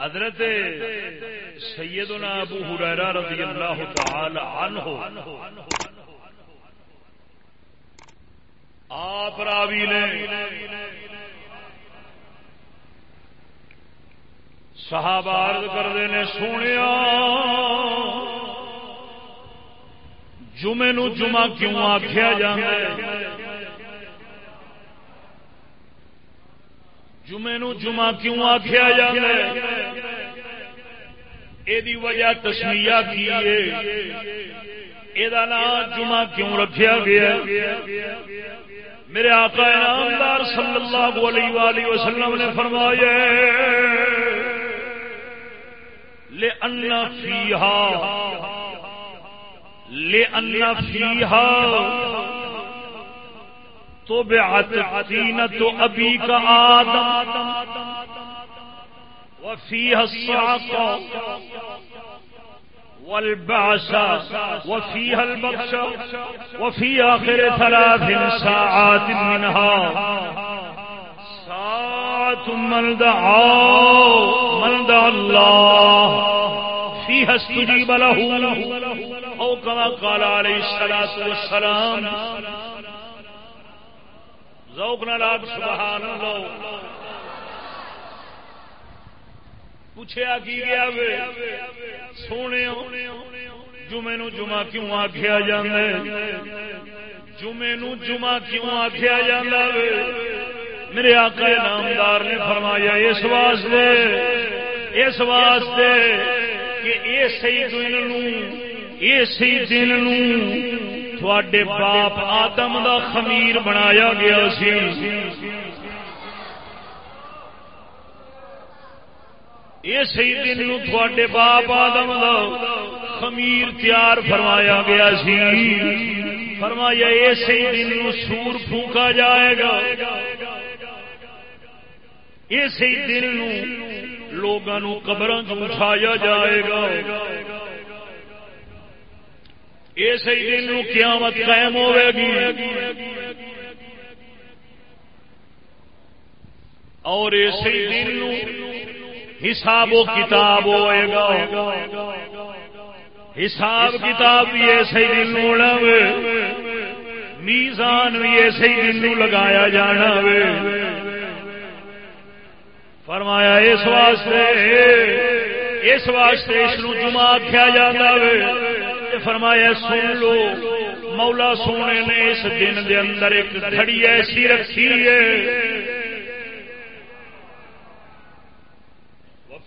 حضرت سیدنا ابو حریرہ رضی اللہ تعالی عنہ۔ آپ راوی نے صحابہ عرض کرتے نے سنیا، جمعے نو جمعہ کیوں آخیا جائے جمعے نو جمعہ کیوں آخیا جائے یہ وجہ تسمیا کی یہ نام جمعہ کیوں رکھا گیا؟ میرے آقا انعامدار صلی اللہ علیہ وآلہ وسلم نے فرمایا لے فیہا لے فیہا تو بعت عدینت ابی کا آدم وفیہ الصعق والبعث وفيها البطش وفي آخر ثلاث ساعات منها. ساعة من دعا من دعا الله. فيها استجيب له. أو كما قال عليه الصلاة والسلام، ذوقنا لاب سبحان الله پوچھا کی گیا وے سونے جمعے نو جمعہ کیوں آخیا جا جمعے نو جمعہ کیوں آخیا جا میرے آقا نامدار نے فرمایا اس واسطے اس واسطے کہ اسی دن اسی دن تھوڑے باپ آدم دا خمیر بنایا گیا سی۔ اسی دن تھوڑے باپ آدم خمیر تیار فرمایا گیا سی۔ فرمایا اسی دن سور پھونکا جائے گا۔ اسی دن لوگوں قبر چایا جائے گا۔ اسی دن قیامت قائم ہوے گی۔ اور اسی دن حساب و کتاب ہوئے گا۔ حساب کتاب بھی ایسے ہی دن ہونا میزان بھی ایسے ہی دن لگایا جانا وے فرمایا اس واسطے اس واسطے اس جمع آخیا جاتا وے فرمایا سن لو مولا سونے نے اس دن دے اندر ایک گھڑی ایسی رکھی ہے۔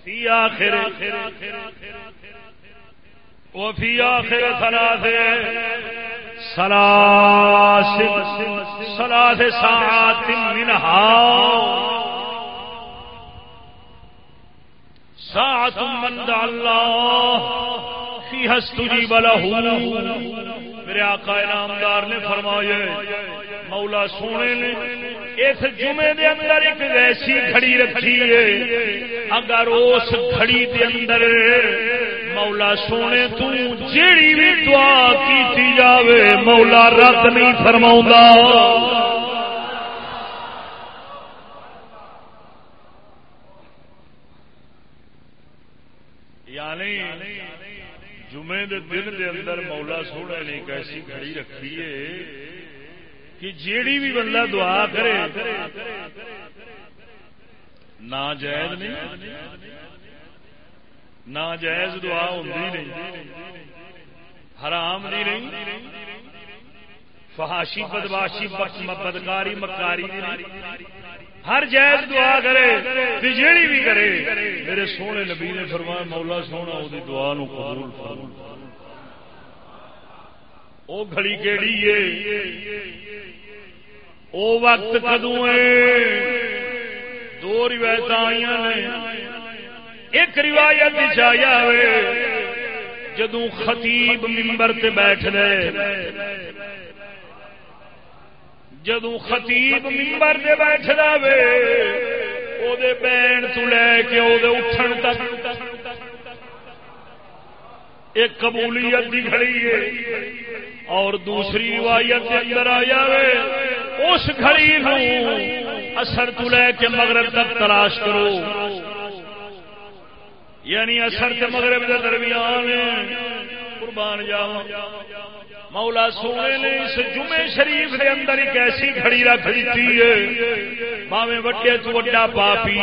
وفي آخر وفي آخر ثلاث ثلاث ثلاث ساعات منها. ساعة من دع الله، فيها استجيب له. میرے آقا انعامدار نے فرمایا، مولا سونے نے اس جمعے دے اندر ایک ایسی گھڑی رکھی ہے۔ اگر اس گھڑی دے اندر مولا سونے تو جیڑی بھی دعا کی جاوے، مولا رد نہیں فرماؤں یعنی جمعے دے دن دے اندر مولا سونے نے ایک ایسی گھڑی رکھی ہے کہ جیڑی بھی بندہ دعا کرے نہ جائز نہیں نہ جائز دعا ہوتی نہیں، حرام دی نہیں فحاشی، بدماشی بدکاری مکاری ہر جائز دعا کرے جیڑی بھی کرے میرے سونے نبی نے فرمایا مولا سونا وہ دعا نو قبول فرما۔ وہ گھڑی کیڑی ہے؟ او وقت کدو دو روایت آئی نے۔ ایک روایت چاہیا جدو خطیب ممبر تے بیٹھ رہے جدو خطیب ممبر دے بیٹھ وے او دے بین تو لے کے او دے اٹھن تک۔ ایک قبولیت دی کھڑی ہے، اور دوسری روایت کے اندر آ جائے اس گھڑی نو اثر تو لے کے مغرب تک تلاش کرو۔ یعنی اثر تے مغرب کے درمیان قربان جاوا مولا سونے نے اس جمعے شریف کے اندر ایک ایسی کھڑی رکھ دیتی ہے باوے وڈے تو وڈا پاپی۔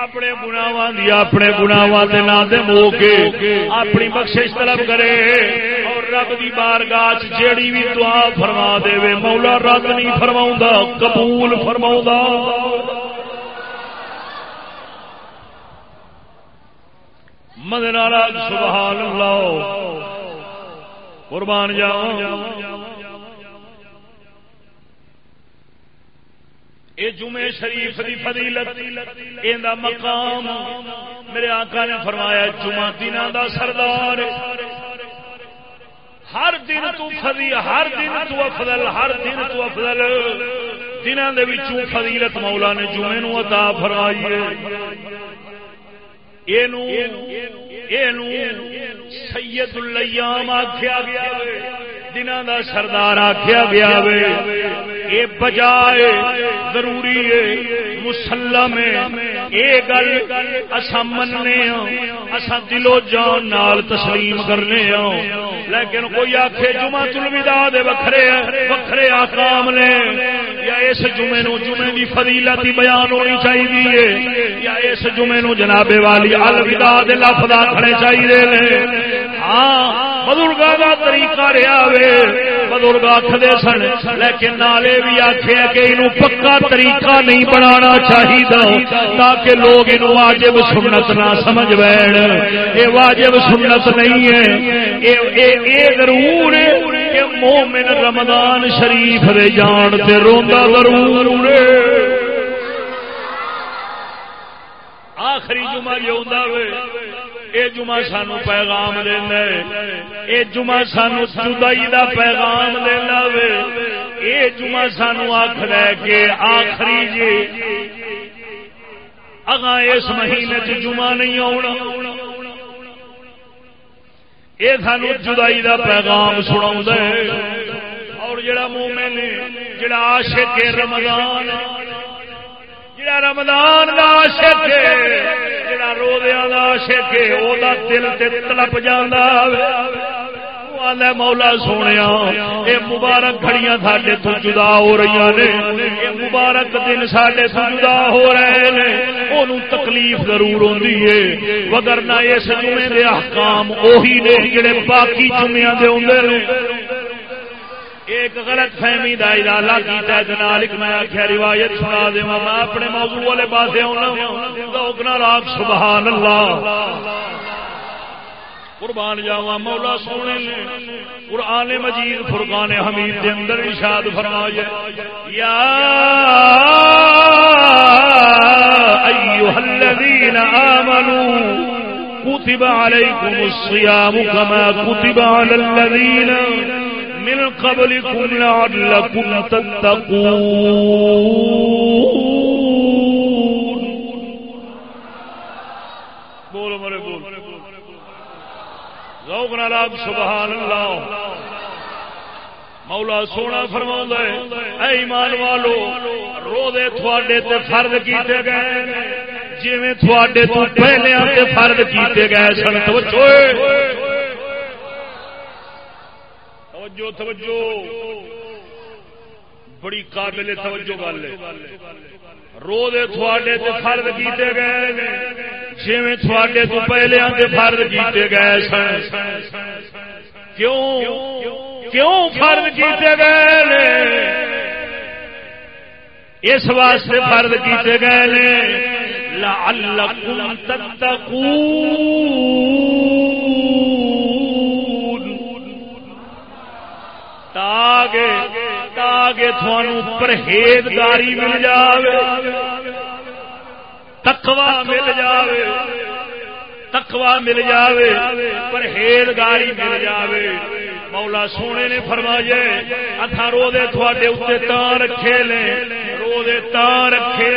اپنے گناواں دی اپنے گناواں دے نام دے مو کے اپنی بخشش طلب کرے اور رب دی بارگاہ جیڑی بھی دعا فرما دے وے، مولا رد نہیں فرماؤں قبول فرماؤں مدن سبحان اللہ قربان جاؤ اے جمعے شریف دی فضیلت، ایندا مقام میرے آقا نے فرمایا، جمعہ دنوں دا سردار۔ ہر دن تو فضی، ہر دن تو افضل، ہر دن تو افضل۔ دنوں دے وچوں فضیلت مولا نے جمعے نو عطا فرمائی ہے۔ سید الیام آکھیا گیا دنوں دا سردار آخیا گیا یہ بجائے ضروری ہے مسلم گل اصا مننے اصا دلو جان نال تسلیم کرنے لیکن کوئی آخے جمع تلودا دے وکھرے وکھرے آکام نے یا اس جمعے نو جمعے دی فضیلت بیان ہونی چاہیے یا اس جمعے نو جناب والی الوداع دے لفظ آخنے چاہیے ہاں بزرگا کا طریقہ رہا وے۔ بزرگ آخر سن، لیکن نالے بھی آخیا کہ یہ پکا طریقہ نہیں بنا چاہیے تاکہ لوگ یہ واجب سنت نہ سمجھ بین یہ واجب سنت نہیں ہے۔ ضرور کہ مومن رمضان شریف دے جان سے روا ضرور آخری جمعہ یہ ہوتا اے جمعہ سانو پیغام دینا اے جمعہ سانو جدائی دا پیغام دینا وے، اے جمعہ سانو آخر ہے کہ آخری جی اگاں اس مہینے چ جمعہ نہیں آنا اے سانو جدائی دا پیغام سنا اور جڑا مومن جڑا عاشق رمضان ہے جڑا رمضان دا عاشق ہے، جڑا روزیاں دا عاشق ہے او دا دل تے تڑپ جاندا ہے۔ مولا سونے یہ مبارک گھڑیاں سڈے تو جدا ہو رہی نے۔ یہ مبارک دن سڈے تو جدا ہو رہے ہیں وہ تکلیف ضرور ہوتی ہے۔ وگرنہ اس جمعے کے احکام اہی نے، جڑے باقی جمعے دے ہوں ایک غلط فہمی کا ارادہ کیا جنال میں آخیا روایت سنا دے میں اپنے موضوع والے پاس آنا راگ سبحان اللہ قربان جاوا مولا سونے نے قرآن مجید، فرقان حمید کے اندر ارشاد فرمایا یا ایها الذين آمنوا كتب عليكم الصيام كما كتب على الذين من قبلكم لعلكم تتقون. بولو مرے بول. ذوق نال سبحان اللہ مولا سونا فرما اے ایمان والو، روزے تھوڑے تے فرد کیتے گئے جی تھوڑے تو پہلے فرد کیتے گئے سن، توجہ! توجہ توجہ۔ بڑی قابل توجہ گل ہے۔ روز تھوڑے تو فرد کیتے گئے جی تھوڑے تو پہلے آتے فرد کیتے گئے سن۔ کیوں؟ کیوں فرد کیتے گئے اس واسطے فرد کیتے گئے لعلکم تتقون۔ تاکہ تھانو پرہیزگاری مل جاوے تکوا مل جاوے تکوا مل جاوے پرہیزگاری مل جاوے مولا سونے نے فرمایا اتھا رو دے تھوڑے اتنے تا رکھے لے رو دے تا رکھے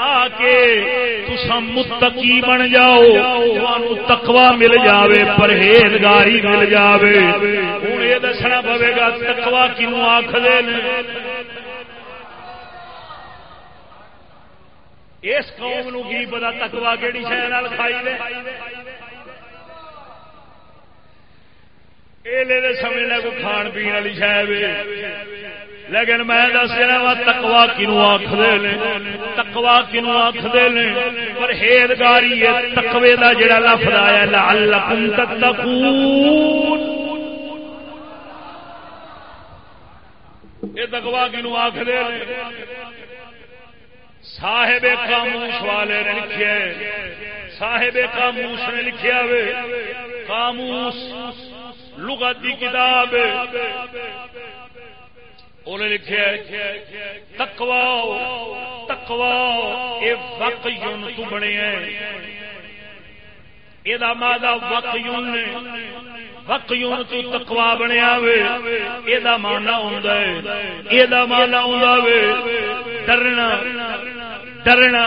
لے تاکہ تسا متقی بن جاؤ تھانو تقوا مل جاوے، پرہیزگاری مل جاوے۔ ہوں یہ دسنا پوے گا تقوا کیوں آخ اس قوم نو کی پتا تکوا کہڑی شہر کھائی دے دے سمجھ لے کو کھان پی والی شہ لیکن میں دس رہا وا تکوا کنو آخر تکوا کنو آخر پرہیزگاری تکوے کا جڑا لفظ آیا لال یہ تکوا کنو آخر صاحب کاموس والے نے لکھے صاحب کاموس نے لکھیا وے کاموس لغت کی کتاب انہیں لکھے تکوا تکوا یہ وق یون تو بنے یہ مادہ وق یون نے۔ وق یون تو تکوا بنیا وے یہ مانا ہوں یہ مانا ہوں ڈرنا ڈرنا،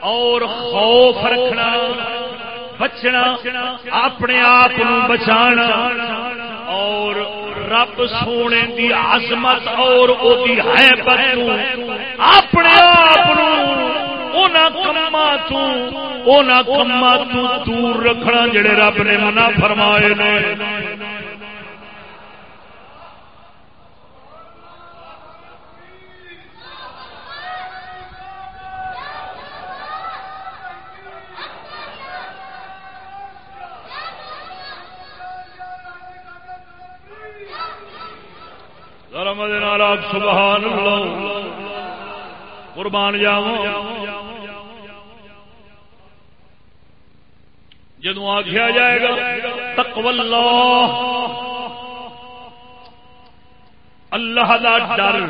اور خوف رکھنا۔ بچنا، اپنے آپ بچا اور رب سونے دی عظمت اور اپنے آپ کما کما دور رکھنا جڑے رب نے منع فرمائے نے۔ سبحان اللہ قربان جاو جدو آخیا جائے گا، تقوی اللہ۔ اللہ دا ڈر،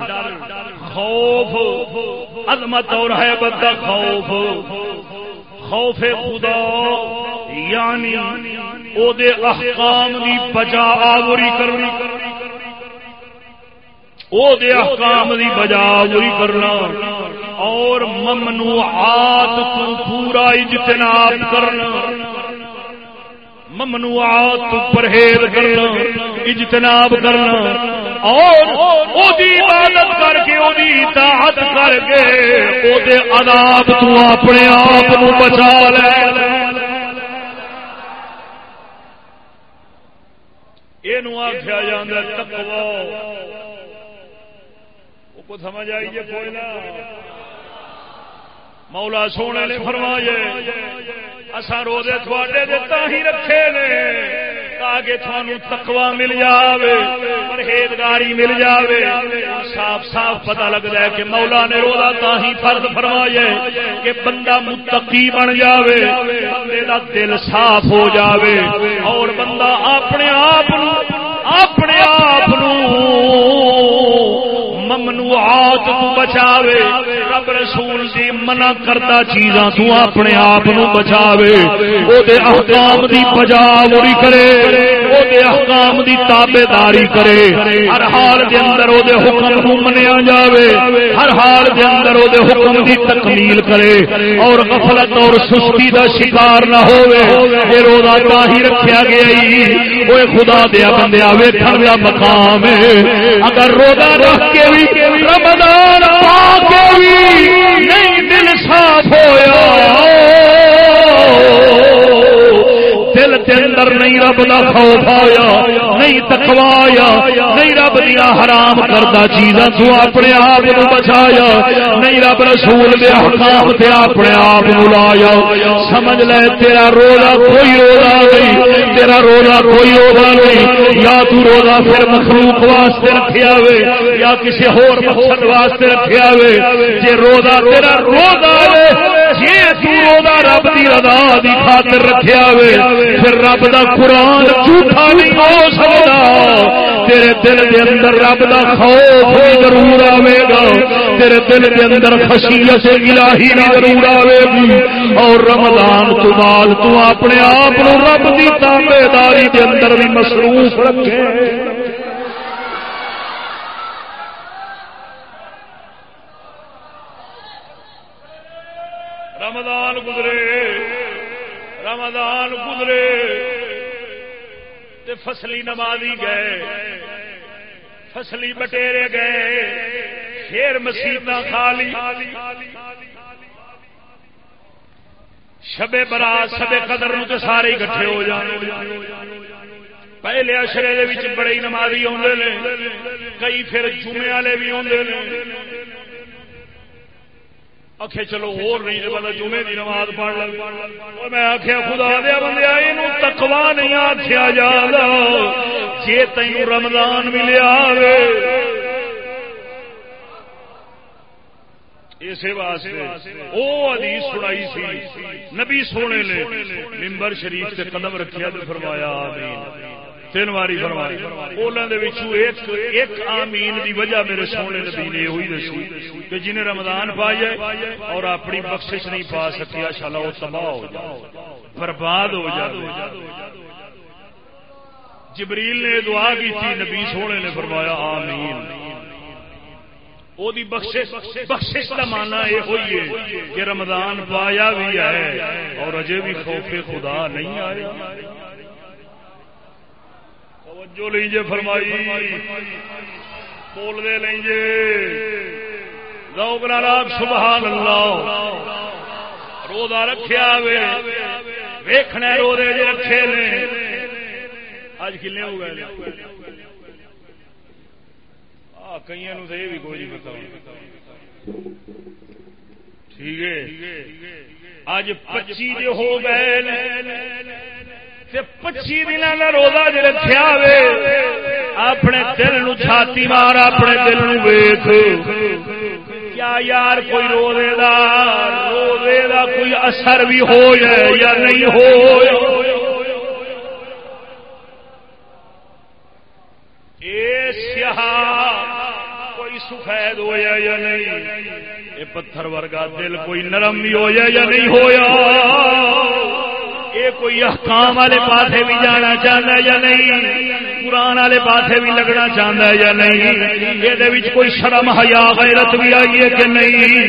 خوف، عظمت اور حیبت دا خوف۔ خوف خدا یعنی او دے احکام دی بجا آوری کرنی۔ او دے احکام دی بجا وہی کرنا۔ اور ممنوعات تو پورا اجتناب کرنا۔ ممنوعات تو پرہیز کرنا، اجتناب کرنا۔ اور او دی عبادت کر کے، او دی اطاعت کر کے، او دے عذاب تو اپنے آپ نو بچا لے۔ یہ آخیا جا تقوی۔ کو سمجھ آئیے کوئی نہ۔ مولا سونے نے فرمائے اصا روزے تھوڑے دتا ہی رکھے نے تاکہ تھانو تقوا مل جاوے، پرہیزگاری مل جاوے. صاف صاف پتہ لگتا ہے کہ مولا نے روزہ تا ہی فرض فرمائے کہ بندہ متقی بن جاوے، بندے دا دل صاف ہو جاوے اور بندہ اپنے آپ ممنوعات تو بچاوے، رب رسول دی منع کرتا چیزاں تو اپنے آپ نو بچاوے، او دے احکام دی بجاوری کرے۔ او دے احکام دی تابے داری کرے۔ ہر حال دے اندر او دے حکم نو منیا جاوے۔ ہر حال دے اندر او دے حکم دی تکمیل کرے۔ اور غفلت اور سستی دا شکار نہ ہوئے اے روزہ تاہی رکھیا گیا ہی۔ وہ خدا دیا بندیا ویکھن دا مقام ہے۔ اگر روزہ رکھ کے بھی رمضان پا کے بھی نہیں دل صاف ہویا۔ دل کے اندر نہیں رب کا خوف آیا، نہیں تکوایا نہیں رب دیا حرام کرتا چیزاں تو اپنے آپ کو بچایا، نہیں رب رسول دے حکام تے اپنے آپ کو لایا۔ سمجھ لے، تیرا روزہ کوئی روزہ نہیں، تیرا روزہ کوئی روزہ نہیں۔ یا تو روزہ پھر مخلوق واسطے رکھیا ہوئے یا کسی ہور مقصد واسطے رکھیا ہوئے جے روزہ تیرا روزہ ہے جی تو روزہ رب دی رضا دی خاطر رکھیا ہوئے پھر رب دا قرآن جھوٹا نہیں ہو سکتا۔ تیرے دل دے اندر رب دا خوف بھی ضرور آئے گا۔ تیرے دل دے اندر خشیت الہی بھی ضرور آئے گی۔ اور رمضان تو بعد تو اپنے آپ رب کی تابے داری دے اندر بھی مصروف رکھے۔ رمضان گزرے رمضان گزرے۔ تے فصلی نمازی گئے، فصلی بٹیرے گئے پھر مسیح خالی۔ شبے برات شبے قدر نو تے سارے اکٹھے ہو جان پہلے اشرے بڑے نمازی آتے ہیں کئی پھر جمعے والے بھی آتے ہیں آخے چلو اور نہیں تو بندہ جمعے کی نماز پڑھ لگ میں آخیا خدا دیا بندے یہ تکوا نہیں آخیا جا جی تین رمضان ملیا اسی واسطے وہ حدیث سنائی سی۔ نبی سونے نے ممبر شریف سے قدم رکھیا تو فرمایا، آمین۔ تین واری فرمائی۔ انہوں نے ایک آمین دی وجہ میرے سونے نبی نے ہوئی دسی کہ جنہیں رمضان پا اور اپنی بخشش نہیں پا سکیا شالا وہ تباہ ہو جائے، برباد ہو جائے۔ جبریل نے دعا کی تھی، نبی سونے نے فرمایا، آمین۔ بخشش کا مانا یہ ہوئی ہے کہ رمضان پایا بھی ہے اور اجے بھی خوف خدا نہیں آیا توجہ لیں جے فرمائی۔ بول دے لیں جے لوگ نال سبحان اللہ روزہ رکھیا وے ویکھنا روزے جے رکھے نے۔ اج کلے ہو گئے کئی تو یہ بھی کوئی نہیں پتا ٹھیک ہے۔ اج پچی جو ہو گئے پچی دن کا روزہ جی رکھا وے، اپنے دل نو چھاتی مار، اپنے دل نو ویخ کیا یار کوئی روزے دا روزے دا کوئی اثر بھی ہو جائے یا نہیں ہو کوئی سفید ہوا یا نہیں؟ یہ پتھر ورگا دل کوئی نرم بھی ہو جائے یا نہیں ہوا یہ کوئی احکام والے پاسے بھی جانا چاہتا ہے یا نہیں? قرآن والے پاسے بھی لگنا چاہتا ہے یا نہیں؟ یہ کوئی شرم حیا غیرت بھی آئی ہے کہ نہیں؟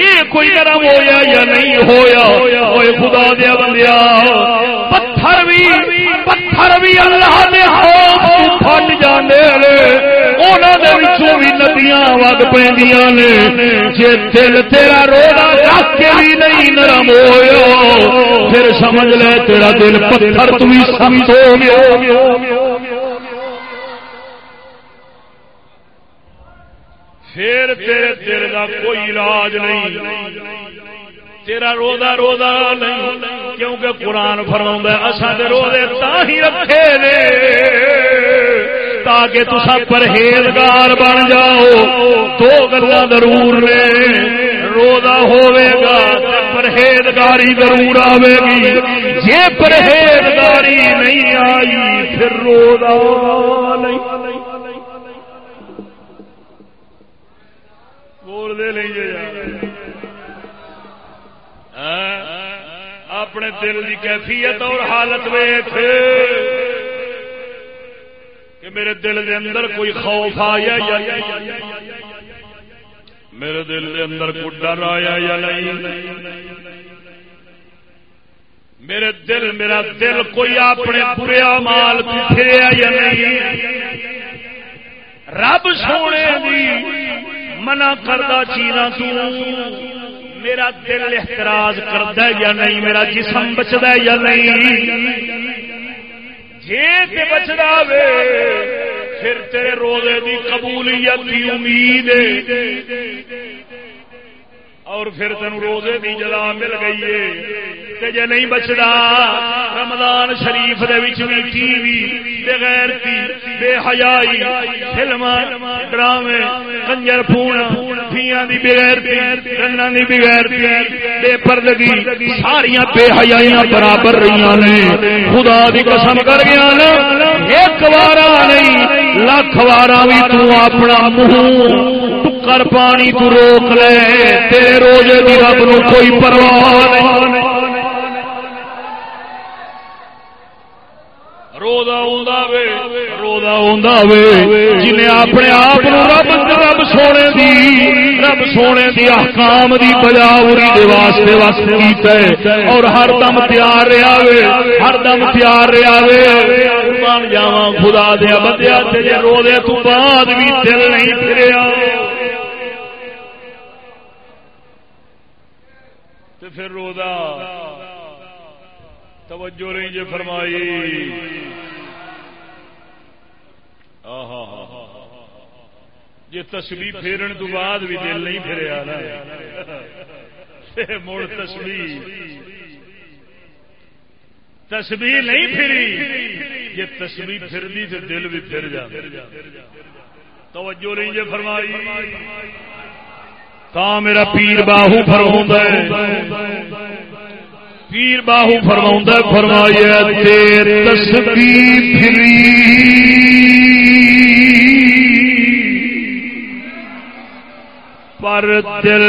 یہ کوئی شرم ہویا یا نہیں ہویا؟ ہوئے خدا دیا بندیا پتھر بھی پتھر بھی اللہ دے ہاتھ پھٹ جانے بھی ندیاں وگ پہ جی دل تیرا رونا کے بھی نہیں نرم ہو۔ پھر سمجھ لے تیرا دل پتھر تم سمت ہو گیا۔ پھر تیرے دل کا کوئی علاج نہیں۔ تیرا روزہ روزہ نہیں۔ کیونکہ قرآن فرما اصا روزے تا ہی رکھے نے۔ تاکہ تسا پرہیزگار بن جاؤ۔ دو گلا ضرور نے۔ روزہ ہوے گا، پرہیزگاری ضرور آئے گی۔ جی پرہیزگاری نہیں آئی، پھر روزہ نہیں۔ بول دے نہیں ہاں؟ اپنے دل کی کیفیت اور حالت ویخ کہ میرے دل دے اندر کوئی خوف آیا یا میرے دل دے اندر کوئی ڈر آیا یا نہیں؟ میرے دل، میرا دل کوئی اپنے برے مال پیچھے یا نہیں؟ رب سونے دی منع کردہ چیزاں تو میرا دل احتراج کرتا یا نہیں؟ میرا جسم بچتا یا نہیں؟ جی بچتا وے پھر تیرے روزے کی قبولیت دی امید اور پھر تین روزے کی جلا مل گئی ہے۔ جی نہیں بچتا رمضان شریف بھی ٹی وی بغیر بے حیائی فلم ڈرامے، کنجر فون فیاں دی بغیر رنگا دی بغیر بے پردگی ساریا بے حیائیاں برابر رہی نے۔ خدا دی قسم کر گیا ایک بار نہیں، لاکھ بار بھی تو اپنا منہ کر پانی تو روک لے۔ تیرے روزے کی رب نو کوئی پرواہ نہیں۔ جنہیں اپنے آپ رب رب سونے دی، رب سونے دی احکام دی بجاوری دے واسطے واسطے کیتا ہے۔ اور ہر دم تیار رہا وے، ہر دم تیار رہا وے۔ مان جاواں خدا دیا بندیا تے جے روزے تو بعد بھی دل نہیں پھریا۔ پھر روزہ۔ توجہ نہیں جی فرمائی۔ جی تسبیح پھیرن تو بعد بھی دل نہیں پھریا مڑ تسبیح۔ تسبیح نہیں پھری یہ جی تسبیح پھر دی تو دل بھی پھر جا توجہ نہیں جی فرمائی۔ تا میرا پیر باہو فرما پیر باہو فرما فرمایا تیر پھری پر دل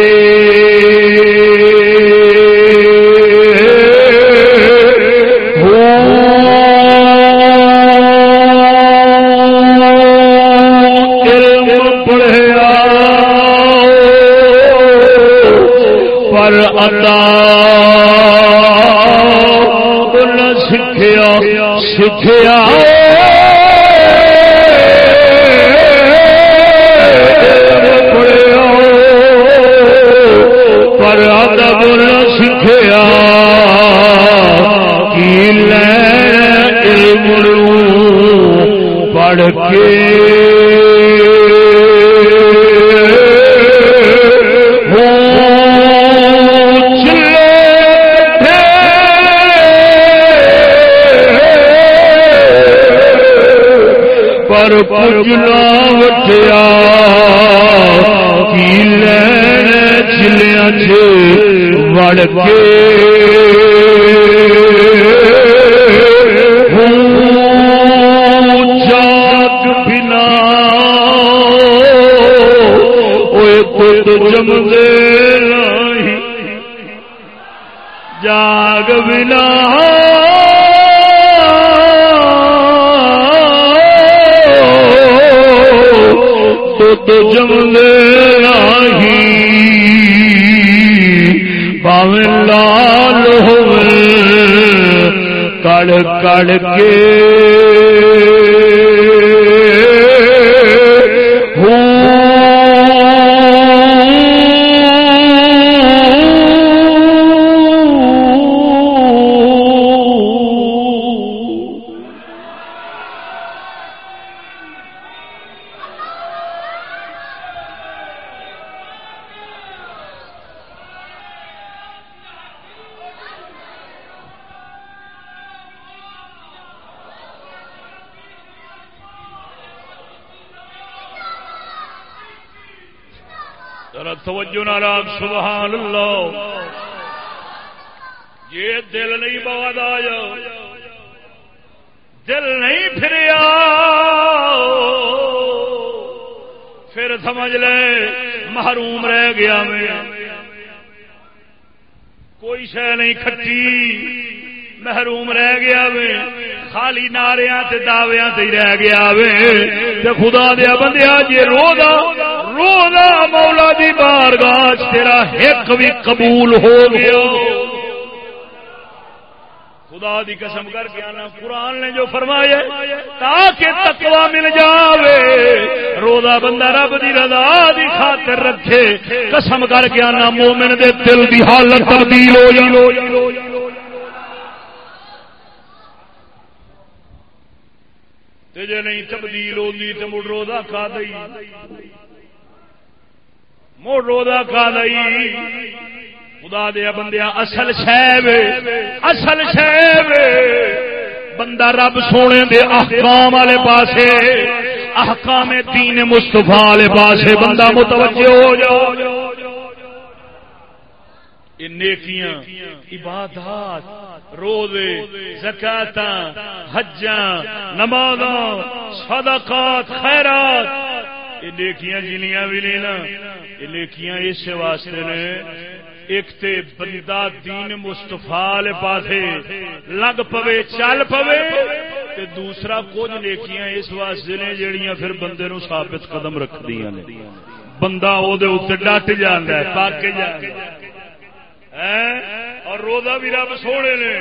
پر سکھیا سکھیا کے ناریا دعویا رہ گیا وے خدا دیا بندیا جی رو روزہ مولا دی بارگاہ تیرا ایک بھی قبول ہو گیا۔ خدا دی قسم کر کے آنا، قرآن نے جو فرمایا تاکہ تقوا مل جاوے۔ روزہ بندہ رب دی رضا دی خاطر رکھے۔ قسم کر کے آنا، مومن دے دل دی حالت تبدیل ہو جائے جی نہیں تبدیل ہوگی تو مڑ روزہ کھا دئی۔ مڑ روزہ کھا دئی۔ خدا دیا بندیا اصل شہ اصل شہ بندہ رب سونے دے احکام والے پاسے، احکام دین مستفا والے پاسے، بندہ متوجہ ہو جاؤ۔ نیکیاں، عبادات، روزے زکات حجاں نماز صدقات، خیرات۔ یہ نیکیاں جنیاں بھی نہیں نا، یہ نیکیاں اس واسطے نے۔ ایک تے بندہ دین مستفا پاسے لگ پوے، چل پوے، تے دوسرا کچھ نیکیاں اس واسطے نے جہیا پھر بندے نو ثابت قدم رکھ دیا نے۔ بندہ وہ ڈٹ جانا پاک جانا اور روزہ بھی رب سونے نے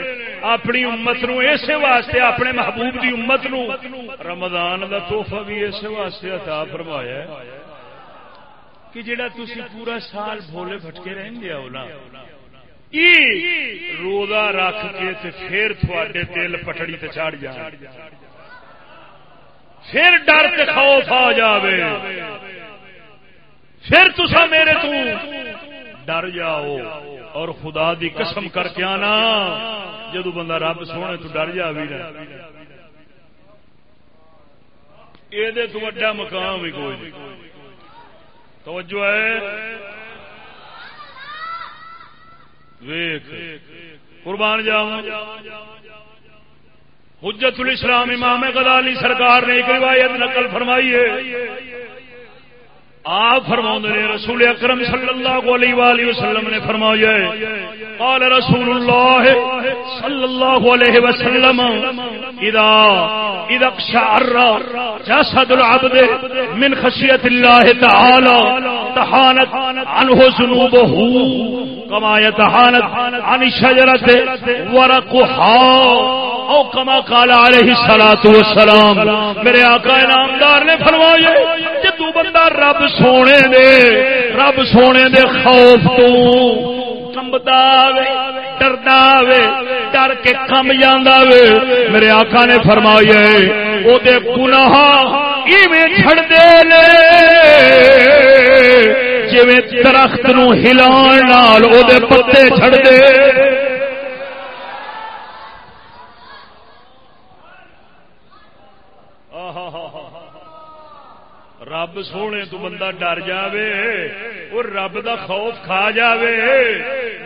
اپنی امت نو اسے واسطے اپنے محبوب دی امت نو رمضان دا توحفہ بھی اسے واسطے عطا فرمایا کہ جڑا تھی پورا سال بھولے بھٹکے رہیں گے نا روزہ رکھ کے تے پھر تھوڑے دل پٹڑی تے چڑھ جا۔ پھر ڈر کے خوف آ جاوے۔ پھر تسا میرے تو ڈر جاؤ اور خدا دی قسم کر کے آنا۔ جدو بندہ رب سونے تو ڈر جا بھی یہ تو وڈا مقام بھی کوئی نہیں۔ توجہ ہے؟ ویخ قربان جاؤ حجت الاسلام امام غزالی سرکار نے ایک روایت نقل فرمائی ہے۔ آپ فرما نے، رسول اکرم صلی اللہ علیہ وآلہ وسلم نے فرمایا قال رسول اللہ صلی اللہ علیہ وسلم، اذا اذا اقشعر جسد العبد من خشیت اللہ تعالی، تحانت عنہ ذنوبه كما يتحانت عن الشجرة ورقها او کما کالا علیہ الصلوۃ والسلام، میرے آقا انعامدار نے فرمایا کہ بندہ رب سونے دے، رب سونے دے خوف تو کمبدا وے، ڈردا وے، ڈر کے کم جاندا وے۔ میرے آقا نے فرمایا او دے گناہ ایویں چھڑ دے لے جویں درخت نو ہلان پتے چھڑ دے رب سونے تو بندہ ڈر جاوے اور رب دا خوف کھا جاوے۔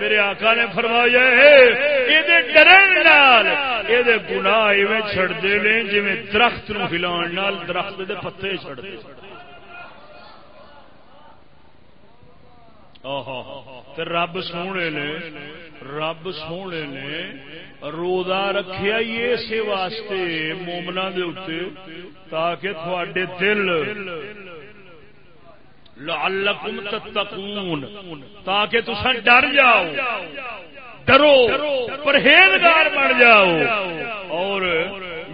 میرے آقا نے فرمایا یہ ڈرن یہ گناہ ایویں چھڑتے ہیں جی درخت نو ہلان نال، درخت دے پتے چھڑتے رب سونے نے رب سونے نے روزہ رکھیا اسی واسطے مومنا دے تاکہ تھوڑے دل لعلکم تتقون، تاکہ تسا ڈر جاؤ، ڈرو، پرہیزگار بن جاؤ، اور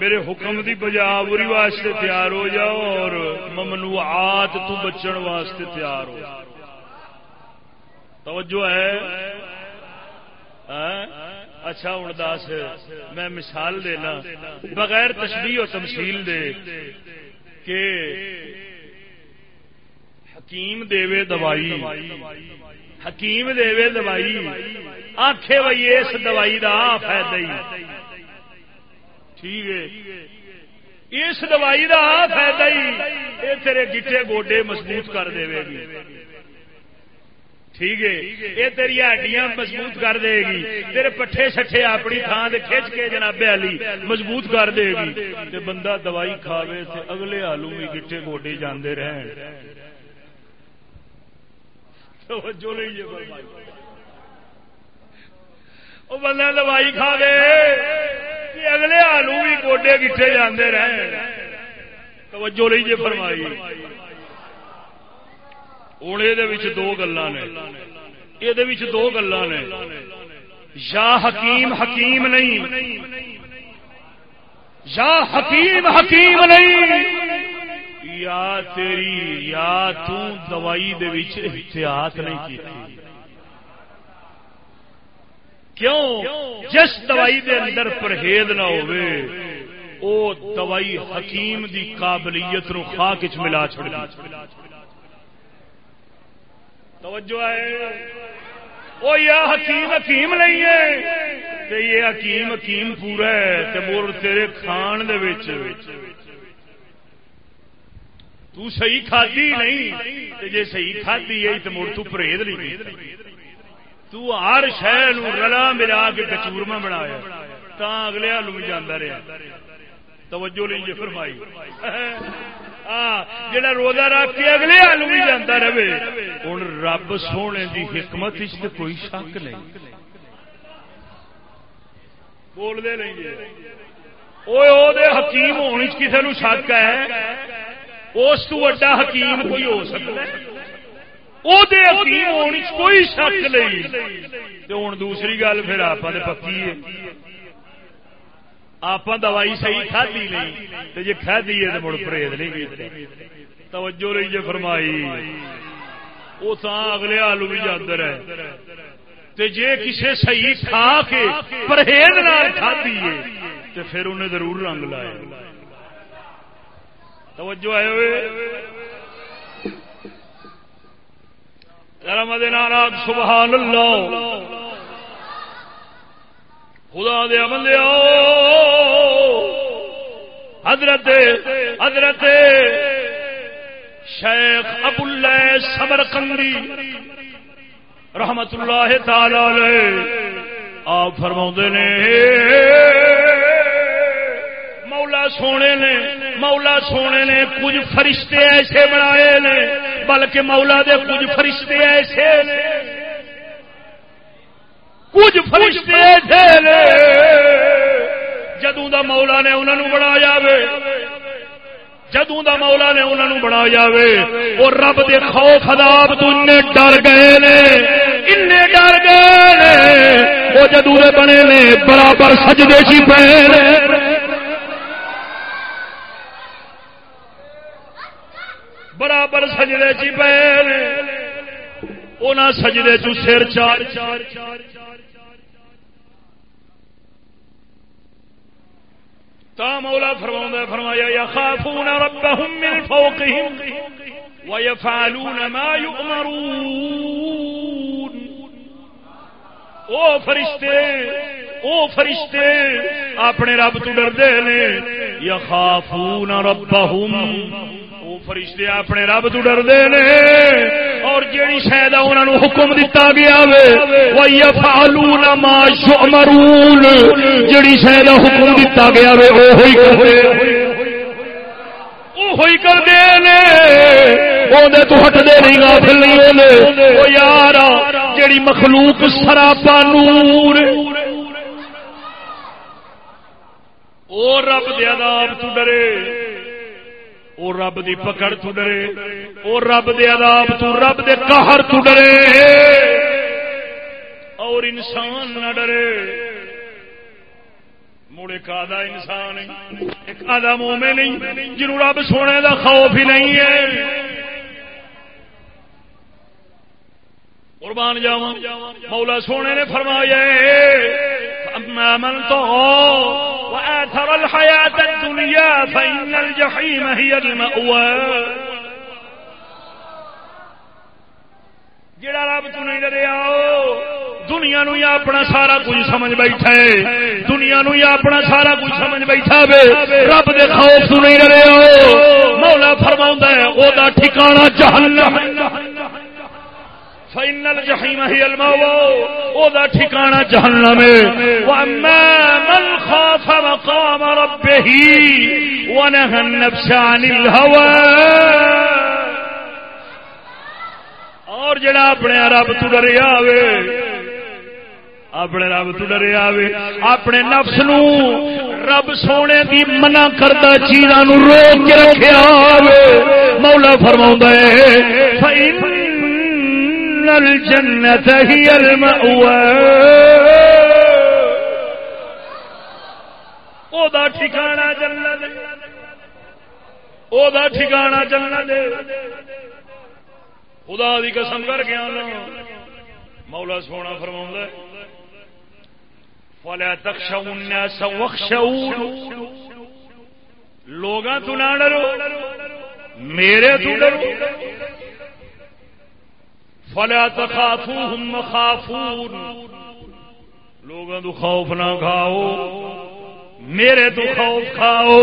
میرے حکم دی بجاوری واسطے تیار ہو جاؤ، اور ممنوعات تو بچن واسطے تیار ہو توجہ ہے؟ اچھا ہوں دس میں مثال دینا۔ بغیر تشبیح و تمثیل دے کہ حکیم دے دوائی، حکیم دے دوائی آخے بھائی اس دوائی کا آ فائدہ ہی۔ ٹھیک ہے۔ اس دوائی کا آ فائدہ ہی یہ تیرے گیٹے گوڈے مضبوط کر دے گی۔ ٹھیک ہے۔ یہ تیری ہڈیاں مضبوط کر دے گی۔ تیرے پٹھے شٹھے اپنی تھان سے کھچ کے جناب علی مضبوط کر دے گی۔ تے بندہ دوائی کھاوے تے اگلے آلو بھی گٹے گوڈے جاندے رہن۔ وہ بندہ دوائی کھا دے اگلے آلو بھی گوڈے گٹے جاندے رہن۔ توجہ لیجیے فرمائی ہوں یہ دو گلا نے یہ دو گلا نے یا حکیم حکیم نہیں یا حکیم حکیم نہیں یا تیری یا توائی احتیاط نہیں کی کیوں جس دوائی دے اندر پرہیز نہ ہوئے او دوائی حکیم دی قابلیت نو خاک ملا چھڑ توجہ ہے۔ وہ یا حکیم حکیم نہیں ہے۔ تے یہ حکیم حکیم پورا ہے۔ تے مور تیرے کھان دے وچ۔ تو صحیح کھادی نہیں۔ تے جے صحیح کھادی ہے، تے مڑ تو پرہیز نہیں تو ہر شہ رلا ملا کے کچورما بنایا۔ تا اگلے آلو بھی جانا رہا توجہ لیجیے فرمائی۔ جڑا روزہ رکھ کے اگلے آلو بھی جانا رہے۔ ہوں رب سونے کی حکمت کوئی شک نہیں۔ بول دے نہیں حکیم ہونے کسی نو شک ہے۔ اس تو وڈا حکیم کوئی ہو سکتا حکیم ہونے کوئی شک نہیں۔ ہوں دوسری گل پھر آپ پکی ہے۔ آپ دوائی صحیح کھدی نہیں تو جی کھدی ہے تو مڑ پرہیز نہیں توجہ رہی جی فرمائی۔ وہ تو اگلے آلو بھی جاندر ہے۔ جی کسی صحیح کھا کے پرہیز کھدی ہے تو پھر انہیں ضرور رنگ لائے۔ توجہ آئے ہوئے۔ رحمت سبحان اللہ۔ خدا دیا بندے حضرت حضرت شیخ ابو اللہ سبر کندی رحمت اللہ تعالی آپ فرما نے، مولا سونے نے، مولا سونے نے کچھ فرشتے ایسے بنائے نے، بلکہ مولا دے کچھ فرشتے ایسے نے۔ کچھ فرشتے جدوں دا مولا نے انہوں بنا جائے جدوں دا مولا نے انہوں بنا جائے وہ رب دے خوف عذاب تو ڈر گئے نے ان ڈر گئے وہ جدو دے بنے نے برابر سجدے چی پے برابر سجدے چی پے سجدے چ سر چار چار چار تا مولا فرما فرمایا، یخافون ربهم من فوقهم ويفعلون ما يؤمرون او فرشتے او فرشتے، اپنے رب تو ڈردے نے یا خافون ربهم فرشتے اپنے رب تو ڈردے نے۔ اور جیڑی شاید انہوں نے حکم دتا گیا وے فالون ما شمرون جیڑی شاید حکم دتا گیا وے وہی کرتے وہی کرتے نے۔ تو ہٹتے نہیں، غافل نہیں ہونے وہ یار جیڑی مخلوق سراپا نور۔ او رب دے عذاب تو ڈرے۔ او رب دی پکڑ تو ڈرے، او رب دے عذاب تو رب دے قہر تو ڈرے۔ اور انسان نہ ڈرے۔ مڑے کا انسان ایک آدھا مومے نہیں جنہوں رب سونے دا خوف ہی نہیں ہے۔ قربان جاوا مولا سونے نے فرمایا من تو وآثر الحياة الدنيا فإن الجحيم هي المأوى. جڑا رب تو نہیں ڈریا دنیا نو یا اپنا سارا کچھ سمجھ بیٹھا ہے۔ دنیا نو یا اپنا سارا کچھ سمجھ بیٹھا وے۔ رب دے خوف تو نہیں ڈریا مولا فرماؤں ہے، او دا ٹھکانہ جہنم فإن الجحيم هي المأوى وذا ٹھکانہ جہنم ہے. واما من خاف مقام ربه ونهى النفس عن الهوى. اور جڑا اپنے رب تو ڈریا وے اپنے رب تو ڈریا وے اپنے نفس نو رب سونے دی منع کرتا چیزاں نو روک کے رکھیا وے مولا فرماوندا ہے، فإن الجنة هي المأوى. او دا ٹھکانا جنت او دا ٹھکانا جنت خدا دی قسم کر کے آنا مولا سونا فرما فلا تخشوا الناس واخشوا لوگاں تو نہ ڈرو۔ میرے تو ڈرو۔ فلا تخافوهم مخافون. لوگوں تو خوف نہ کھاؤ، میرے تو خوف کھاؤ،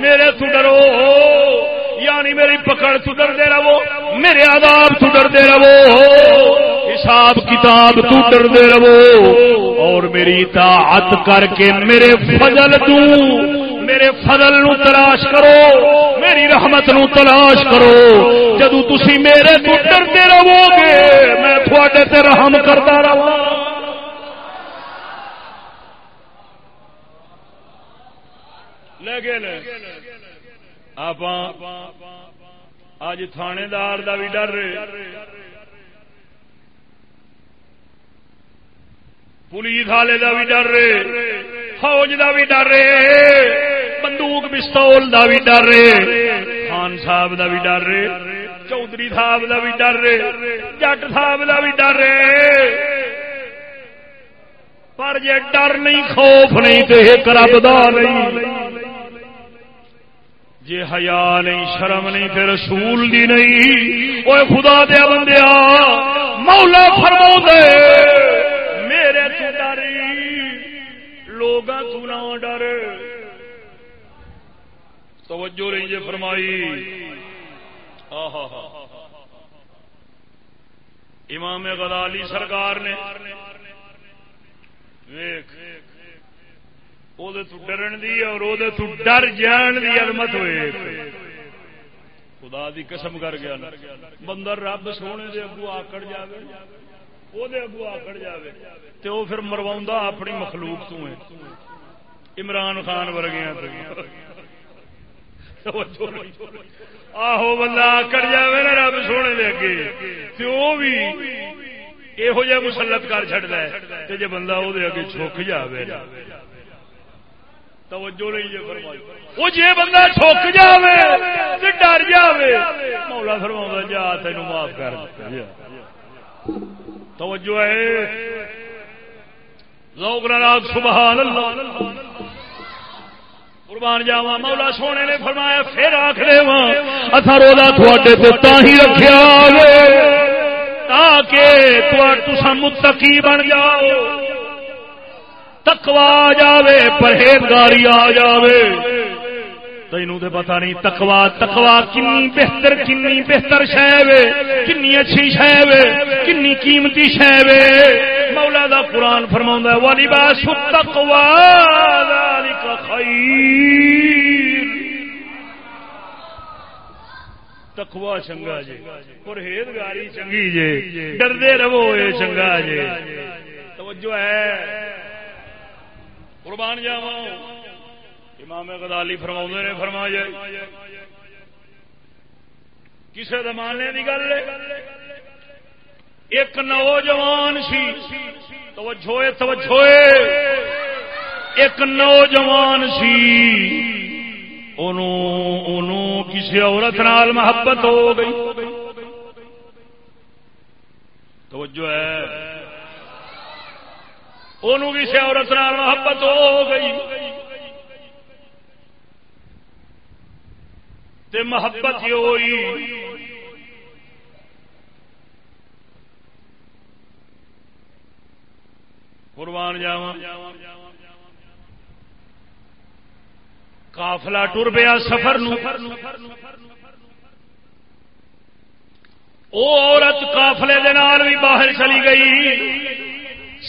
میرے تو ڈرو یعنی میری پکڑ تو ڈرتے رہو، میرے آداب تو ڈرتے رہو، حساب کتاب تو ڈرتے رہو، اور میری اطاعت کر کے میرے فضل تو، میرے فضل نو تلاش کرو، میری رحمت نو تلاش کرو جدو تسی میرے تو ڈرتے رہو گے، میں تھوڑے تے رحم کرتا رہا لے گئے آپ اج تھانے دار دا بھی ڈر پولیس والے دا بھی ڈر فوج دا بھی ڈر بندوق پستول دا بھی ڈر خان صاحب دا بھی ڈر چودھری صاحب دا بھی ڈر جٹ صاحب دا بھی ڈر پر جے ڈر نہیں، خوف نہیں تو ایک رب دا نہیں۔ جے حیا نہیں، شرم نہیں تے رسول دی نہیں۔ اوے خدا دیا بندیا مولا فرما دے میرے تو ڈری۔ لوگ تو نہ ڈر۔ توجہ نہیں جے فرمائی۔ امام غزالی سرکار نے ویکھ ڈرن دی اور ڈر جان دی عظمت ہوئے۔ خدا دی قسم کر گیا بندر رب سونے دے اگو آکڑ جاوے وہ اگو آکڑ جاوے تے وہ پھر مروا اپنی مخلوق تو ہے۔ عمران خان ورگیا آہو بندہ آکڑ جاوے نا رب سونے دے اگے تے وہ بھی یہو جہ مسلط کر چڑتا ہے جی بندہ وہ اگے چک جاوے توجہ نہیں جی فرمائی وہ جی بندہ ٹھک جاوے تے ڈر جاوے مولا فرما جا تین معاف کر توجہ ہے لوگ سبحان اللہ قربان جاوا مولا سونے نے فرمایا، پھر آخ لے اصا رولا تھوڑے تو تا ہی رکھا تاکہ تسا متقی بن جاؤ۔ تکوا جاوے جائے پرہیزگاری آ جائے تینوں تو پتا نہیں تکوا تکوا کنی بہتر کنی بہتر شہ کنی اچھی شہ کنی قیمتی شہ مولا دا قرآن فرما والی باس تکوا تکوا چنگا جی پرہیزگاری چنگی جی ڈردے رہو یہ چنگا جی توجہ ہے۔ قربان جاوا امام غزالی فرما نے فرمایا کسی زمانے کی گل ایک نوجوان سی توجہ توجہ ایک نوجوان سی کسی عورت نال محبت ہو گئی۔ توجہ ہے۔ کسی عورت نال محبت ہو گئی۔ تے محبت ہی ہوئی۔ قربان جاوا کافلا ٹر پیا سفر وہ عورت کافلے بھی باہر چلی گئی،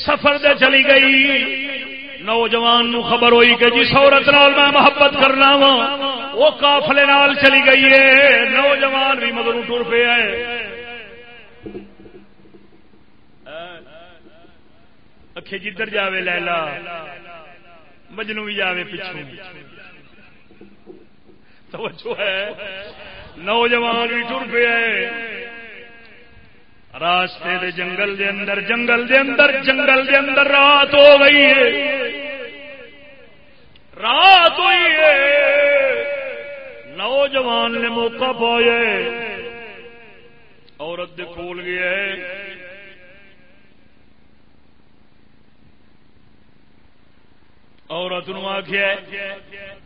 سفر دے چلی گئی۔ نوجوان نو خبر ہوئی کہ جس عورت نال میں محبت کرنا وا وہ کافلے نال چلی گئی ہے۔ نوجوان بھی مگر ٹر پہ ہے۔ اکھے جدھر جاوے لیلا، مجنو بھی جاوے پچھوں۔ توجہ ہے۔ نوجوان بھی ٹر پہ ہے۔ راستے دے جنگل دے اندر، جنگل دے اندر، جنگل دے اندر رات ہو گئی ہے۔ رات ہوئی ہے۔ نوجوان نے موقع پایا عورت دے کول گیا ہے۔ عورت آخیا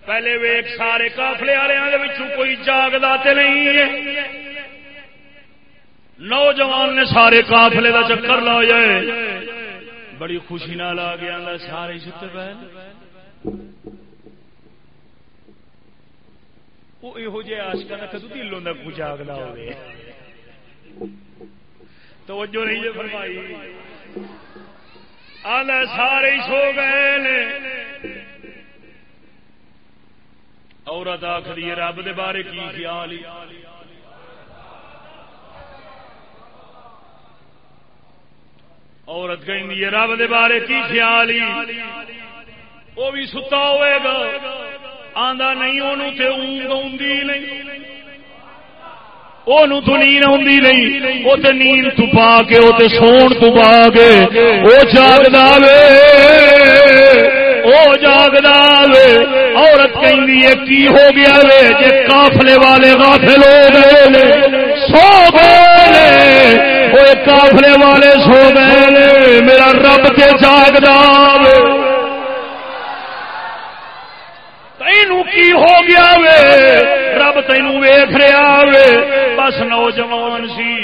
پہلے ویک سارے کافلے والوں کے کوئی جاگتا نہیں ہے۔ نوجوان نے سارے کافلے کا چکر لا جائے بڑی خوشی نال آ گیا سارے ستے پہ وہ یہو جہ آشکا نہ کدو دلوں کا کچھ آگلا ہو توجہ نہیں جو فرمائی۔ آدھا سارے سو گئے عورت آخری رب دے بارے کی خیال عورت کہ رب دے بارے کی خیال وہ بھی ستا ہوئے گا۔ آندا نہیں انہوں تے اونگ آدھی نہیں۔ وہ نیند آتی نہیں۔ وہ تو نیند تو پا کے وہ سون تو پا کے۔ وہ جاگدا وے۔ وہ جاگدا وے۔ عورت کہ کی ہو گیا وے؟ جی کافلے والے غافل ہو گئے سو گئے۔ وہ کافلے والے سو گئے میرا رب کے جاگدا وے تینوں کی ہو گیا وے رب تینوں ویخ رہا وے بس نوجوان سی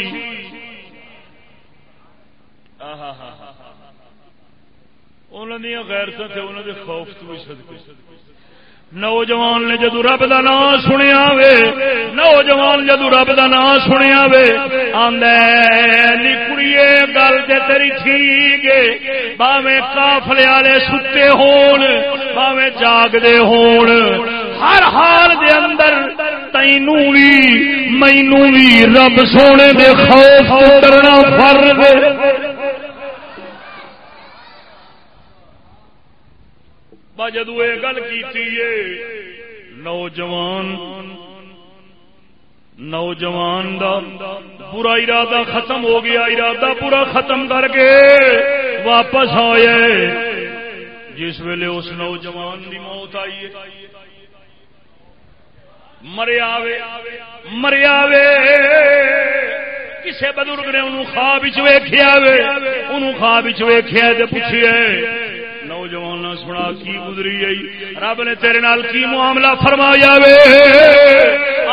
انہوں نے غیرت خوف تو بھی نوجوان نے جدو رب کا نام سنیا وے، نوجوان جدو رب کا نام سنیا وے آدھی گل جی تیری ٹھیک باوے کافلے والے ستے ہون باوے جاگتے ہون۔ ہر حال دے اندر تینو بھی مینو بھی رب سونے دے خوف کرنا فرض جدو یہ گل کی نوجوان نوجوان دا پورا ارادہ ختم ہو گیا، ارادہ پورا ختم کر کے واپس آئے۔ جس ویلے اس نوجوان کی موت آئی مریا مریا کسی بزرگ نے انہوں خواب ویخیا انہوں خواب ویخیا پوچھے سنا کی گزری گئی رب نے تیرے نال کی معاملہ فرمایا وے؟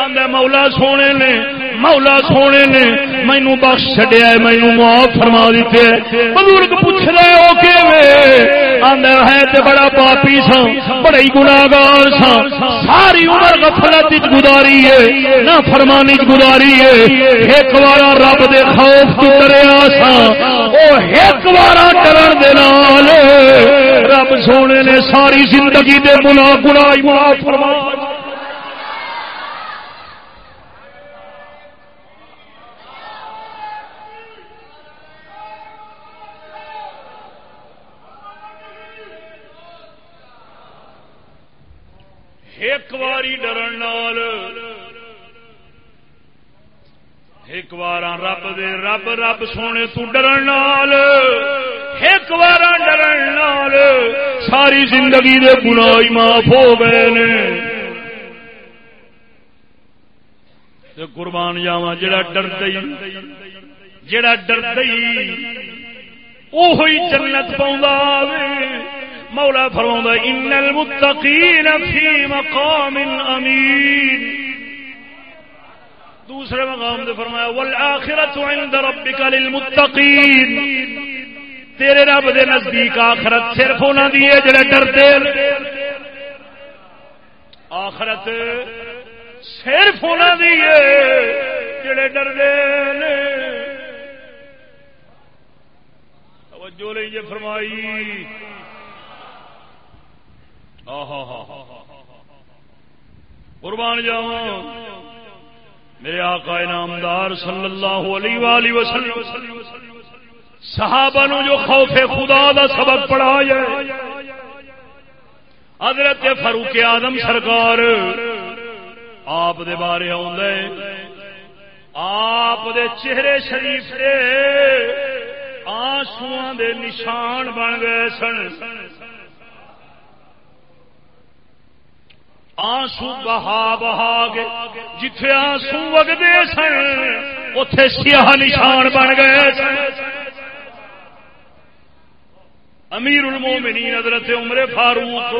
آدھا مولا سونے نے، مولا سونے نے مینو بخش چڈیا مینو معاف فرما دیتے بزرگ پوچھ رہے ہو کہ آدھا ہے تے بڑا پاپی سا بڑا ہی گناگار سا ساری عمر غفلت گزاری ہے نہ فرمانی گزاری ہے۔ ایک بار رب دے خوف تو ڈریا سا وہ ایک بار ڈرن دے نال۔ رب سونے نے ساری زندگی دے گنا گنا معاف فرما ایک واری ڈرن ایک بار رب دے رب رب سونے تو ڈرن نال ایک بار ڈرن نال ساری زندگی دے گناہ معاف ہو گئے نے قربان جاوا جڑا ڈر جڑا ڈر وہی جنت پاؤں مولا فرما ان المتقین فی مقام امین دوسرے مقام دے فرمایا والآخرت عند ربک للمتقین تیرے رب دے نزدیک آخرت صرف انہاں دی ہے جڑے ڈردے آخرت صرف انہاں دی ہے جڑے ڈردے نے توجہ لئیے فرمائی قربان جاؤ میرے آقا انعامدار صلی اللہ علیہ وآلہ وسلم، صحابہ نو جو خوف خدا دا سبق پڑھا جائے حضرت فاروق آدم سرکار، آپ دے بارے آدھے آپ دے چہرے شریف دے آنسو دے نشان بن گئے سن۔ آنسو بہا بہا گے۔ جتھے آنسو وگتے سن اتے سیاہ نشان بن گئے امیر المومنین حضرت عمر فاروق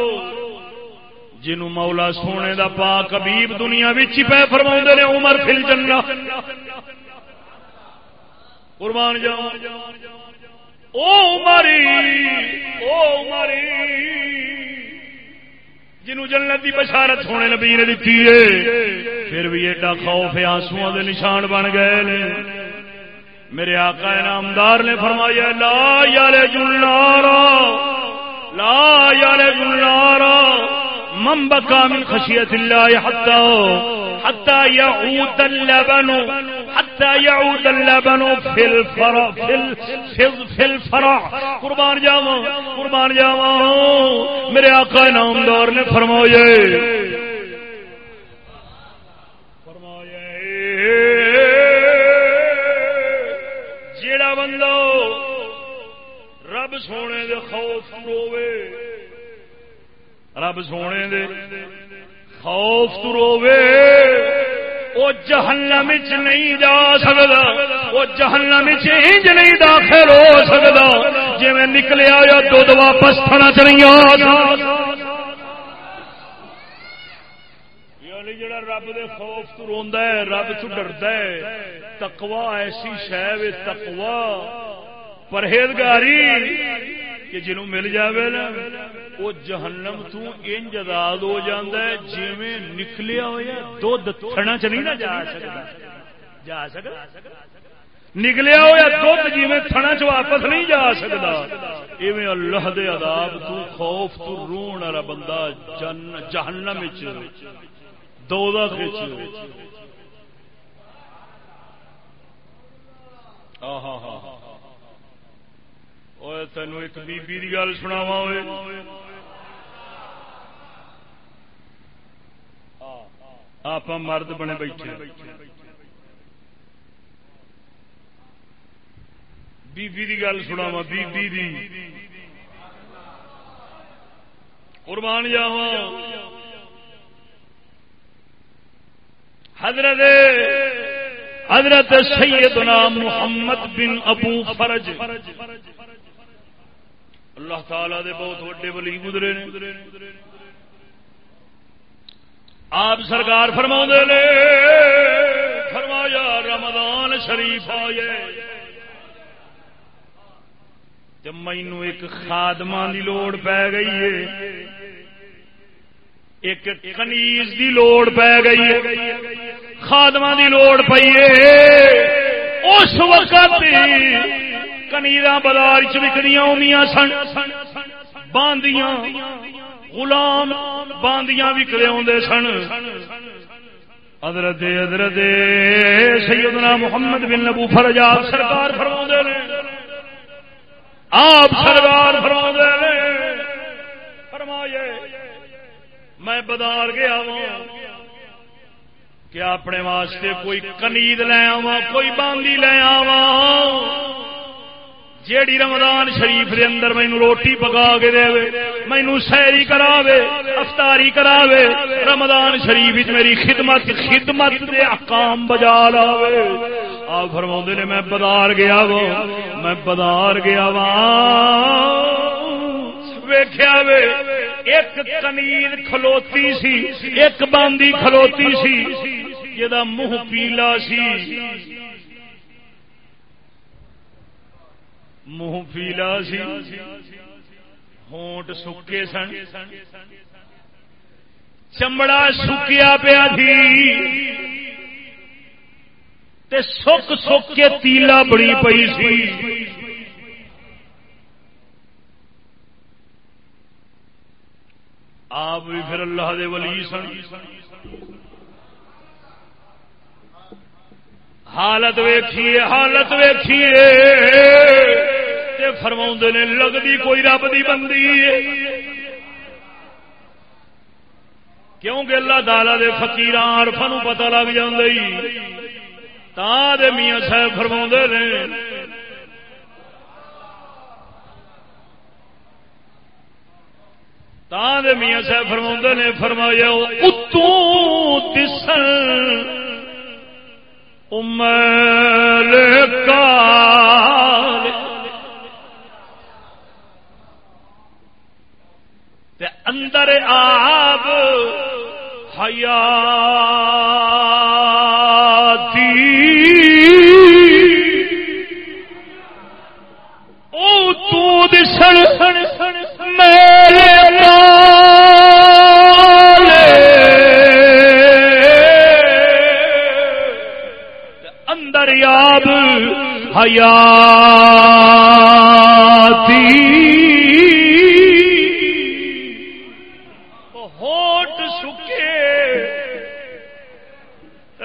جنو مولا سونے دا پاک ابیب دنیا پہ فرما نے، عمر فل جنا قربان جاؤ۔ او عمری او عمری۔ جنوں جنت دی بشارت سونے نبی نے دیتی ہے، پھر بھی ایڈا خوف آنسو دے نشان بن گئے نے۔ میرے آقا نامدار نے فرمایا، لا یار جلارا لا یار جلارا من بقى من خشية الله حتى حتى يعود اللبن، حتى يعود اللبن في الفرع، في ال في الفرع. قربان جاوا قربان جاوا میرے آقا نامدار نے فرمایا فرمایا، جیڑا بندہ رب سونے دے خوف روے رب سونے دے خوف تو روے وہ جہنم نہیں جا سکتا وہ جہنم انج نہیں داخل ہو سکتا جی میں نکلیا یا دھد واپس تھنا چاہیے یعنی جڑا رب دے خوف تو روندا ہے، رب تو ڈردا ہے۔ تقوا ایسی شے تقوا پرہیزگاری کہ جنوں مل جاوے نا، وہ جہنم تو انج آزاد ہو جاتا ہے جی نکلیا ہوا دھد تھنا چ نہیں نہ جا سکتا۔ جا سکتا؟ نکلیا ہوا دھد جی میں تھنا چ واپس نہیں جا سکتا۔ ایویں اللہ دے عذاب تو خوف تو رون والا بندہ جن، جہنم دو ہاں ہاں ہاں تینوں ایک بی بی گل سناوا ہوئے آپ مرد بنے بیٹھے بی بی گل سناوا بی بی قربان جاوا حضرت حضرت سیدنا محمد بن ابو فرج اللہ تعالی دے بہت وڈے ولی گزرے نے۔ آپ سرکار فرما نے، فرمایا رمضان شریف آئے۔ مینو ایک خادم کی لوڑ پی گئی ہے، ایک کنیز دی لوڑ پی گئی ہے خادم کی لوڑ پی اس وقت کنیر بازار چکدیا سن۔ باندیاں غلام باندیاں وکلے آدھے سن۔ ادرت ادرت سیدنا محمد بن نبو فرج سرکار فرما نے۔ آپ سرکار فرما نے۔ فرمائے میں بدار گیا ہاں کہ اپنے واسطے کوئی کنید لے آوا کوئی باندی لے آوا جیڑی رمضان شریف دے اندر مینو روٹی پکا کے دے مینو سیری کراوے، افطاری کراوے، رمضان شریف میری خدمت خدمت دے احکام بجا لاوے۔ آپ فرما نے، میں بازار گیا وا میں بازار گیا وا ویخیا وے، ایک کنیر کھلوتی سی، ایک باندی کھلوتی سی جا منہ پیلا سی منہ پیلا سی ہونٹ سکے سن چمڑا سکیا پیا تھی سک سک کے تیلا بڑی پی سی آپ بھی پھر اللہ دے ولی سن حالت ویکھیے حالت ویکھیے۔ تے فرما نے لگتی کوئی رب کی بندی۔ کیونکہ اللہ تعالی دے فکیر ارفا پتا لگ جا میاں صاحب فرما نے۔ دے میاں صاحب فرما نے، فرمایا، اتوں دسن امر کا اندر آب حیاتی او تو دسن میرے حیاتی ہوٹ سکے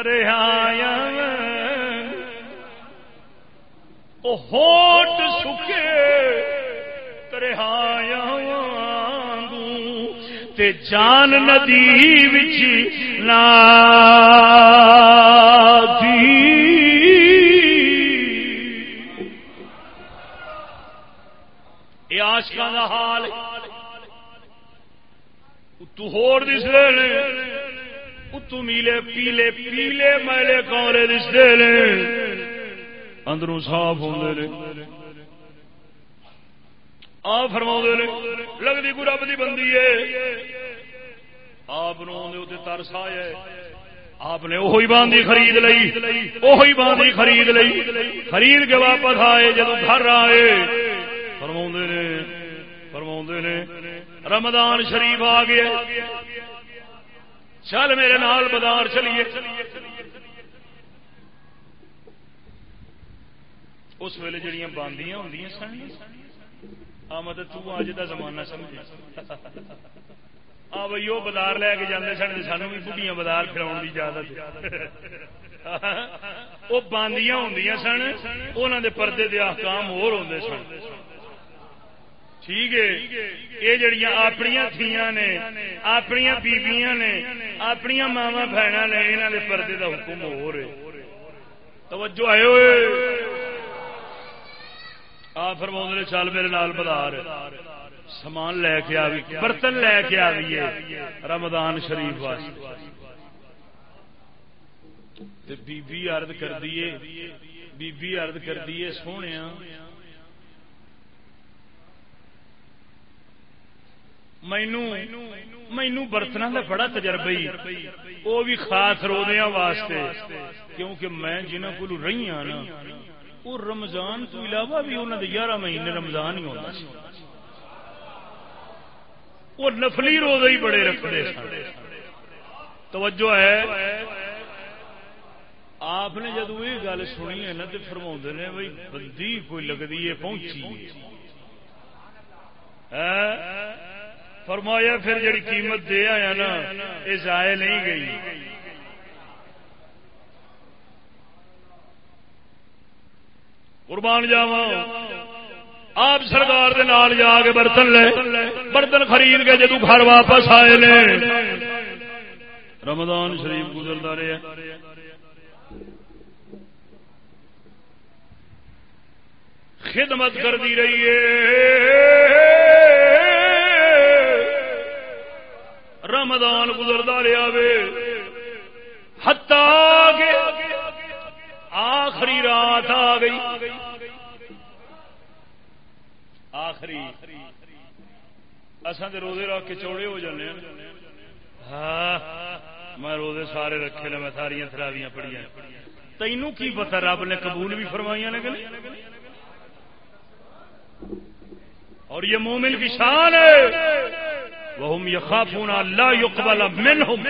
رہایا ہوٹ سکے رہایا تے جان ندی بچ لا یہ آشکا کا حال تو ہور دس اتو نیلے، پیلے پیلے میلے کالے دستے نے اندروں صاف ہوتے ہیں آ فرما نے لگتی کو رب کی بندی ہے۔ آپ ترس آیا آپ نے وہی باندھی خرید لئی۔ وہی باندھی خرید لئی۔ خرید کے واپس آئے جدو گھر آئے۔ فرما نے، رمضان شریف آ گیا، چل میرے نال بازار چلیے، اس ویلے جڑیاں باندیاں ہوں سن، آمد تج کا زمانہ سمجھ آ بھائی وہ بازار لے کے جانے سن سانو بھی بڑھیا بازار کھلاؤ کی اجازت وہ باندیاں ہوں سن انہوں دے پردے دے احکام اور ہوں سن۔ ٹھیک ہے یہ جڑیاں اپنی تھیاں نے اپنی بیبیاں نے اپنی ماوا بہن نے یہاں دے پردے دا حکم ہو رہے توجہ آئے ہوئے آ فرما نے چل میرے نال بدار سامان لے کے آئی برتن لے کے آئیے رمضان شریف واسطے بی بی کر دیے بی بی ارد کر دیے سونے مینو مینو برتنا کا بڑا تجربہ وہ بھی خاص رودیا واسطے۔ کیونکہ میں جنہوں کو رہی ہوں نا وہ رمضان تو علاوہ بھی انہوں نے گیارہ مہینے رمضان ہی ہوتا وہ نفلی روزے ہی بڑے رکھتے توجہ ہے۔ آپ نے جدو یہ گل سنی ہے نا تو فرما نے بھائی بندی کوئی لگتی ہے، پہنچی فرمایا پھر جڑی قیمت دے آیا نا، یہ ضائع نہیں گئی۔ قربان جاوا آپ سرکار دے نال جا کے برتن لے، برتن خرید کے جدو گھر واپس آئے لے رمضان شریف گزرتا رہا خدمت کرتی رہی ہے۔ رمضان گزرتا رہا وے۔ ہتا آخری رات آ گئی۔ آخری۔ اصل تو روزے رکھ کے چوڑے ہو جانے ہاں میں روزے سارے رکھے میں ساریا تھراویاں پڑھیا تینوں کی پتا رب نے قبول بھی فرمائی نے کہ اور یہ مومن کی شان ہے۔ وہ یخافون اللہ یقبل منہم،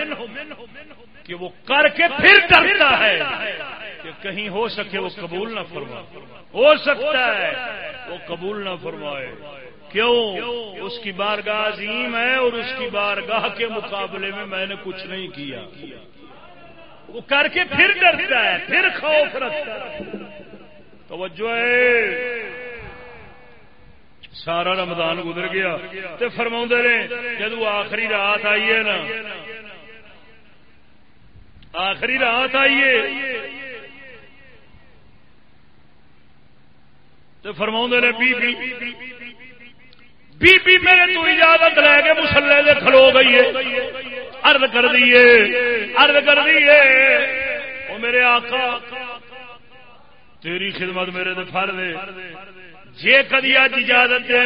کہ وہ کر کے پھر ڈرتا ہے کہ کہیں ہو سکے وہ قبول نہ فرما ہو سکتا ہے وہ قبول نہ فرمائے۔ کیوں؟ اس کی بارگاہ عظیم ہے اور اس کی بارگاہ کے مقابلے میں میں نے کچھ نہیں کیا۔ وہ کر کے پھر ڈرتا ہے، پھر خوف رکھتا ہے۔ توجہ ہے۔ سارا رمضان گزر گیا تو فرما رہے جدو آخری رات آئیے نا۔ آخری رات آئیے تو فرما نے، بی بی بی بی میرے تو اجازت لے کے مسلے سے کھلو گئی ہے۔ ارد کر دیے ارد کر دیے وہ میرے آقا، تیری خدمت میرے تو فر دے۔ جے کدی اج اجازت دے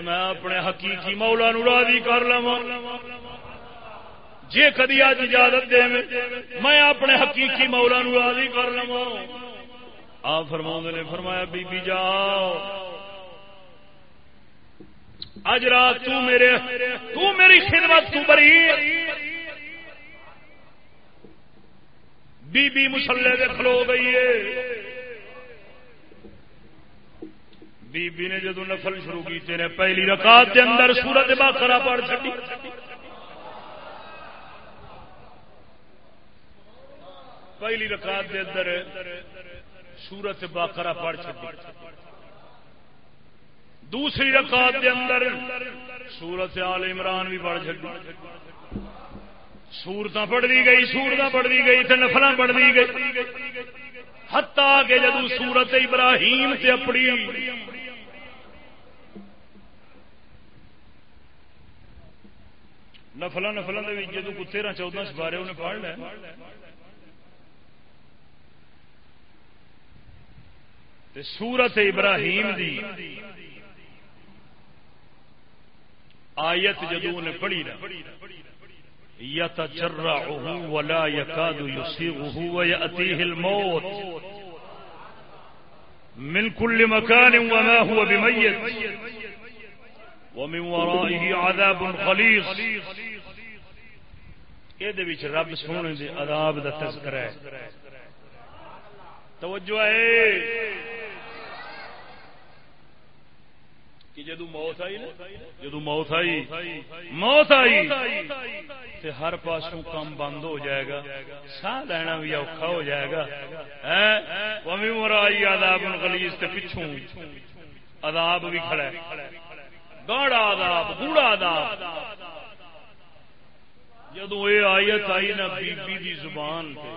میں اپنے حقیقی مولا نو راضی کر لوا جے کدی اج اجازت دے میں اپنے حقیقی مولا نو راضی کر لوا آپ فرما نے، فرمایا، بی بی جاؤ۔ اج رات تو میرے، تو میری خدمت تو بری۔ بی بی مسلے کے کھلو گئی ہے۔ بی بی نے جدو نفل شروع کی تیرے پہلی رکعت کے اندر سورت باقرہ پڑھ چکی پہلی رکعت دے اندر سورت باقرہ پڑھ چکی دوسری رکعت دے اندر سورت آل عمران بھی پڑھ چکی سورت پڑھ دی گئی سورت پڑھ دی گئی تے نفل پڑھ دی گئی۔ ہتا کہ جدو سورت ابراہیم سے اپنی نفل نفل جدو کو تیرہ چودہ سپارے انہیں پڑھ لیا سورت ابراہیم دی آیت جدو نے پڑھی نا يتجرعه ولا يكاد يسيغه ويأتيه الموت۔ من كل مكان وما هو بميت ومن ورائه عذاب غليظ یہ رب سونے دے عذاب دا تذکرہ ہے توجہ ہے کہ جدو موت آئی نا جدو موت آئی موت آئی تے ہر پاسوں کام بند ہو جائے گا سا لینا بھی اوکھا ہو جائے گا ومی مرائی آداب گلیز تے پچھوں عذاب بھی کھڑا ہے گاڑا آداب گوڑا آداب جدو یہ آیت آئی نا بی بی دی زبان تے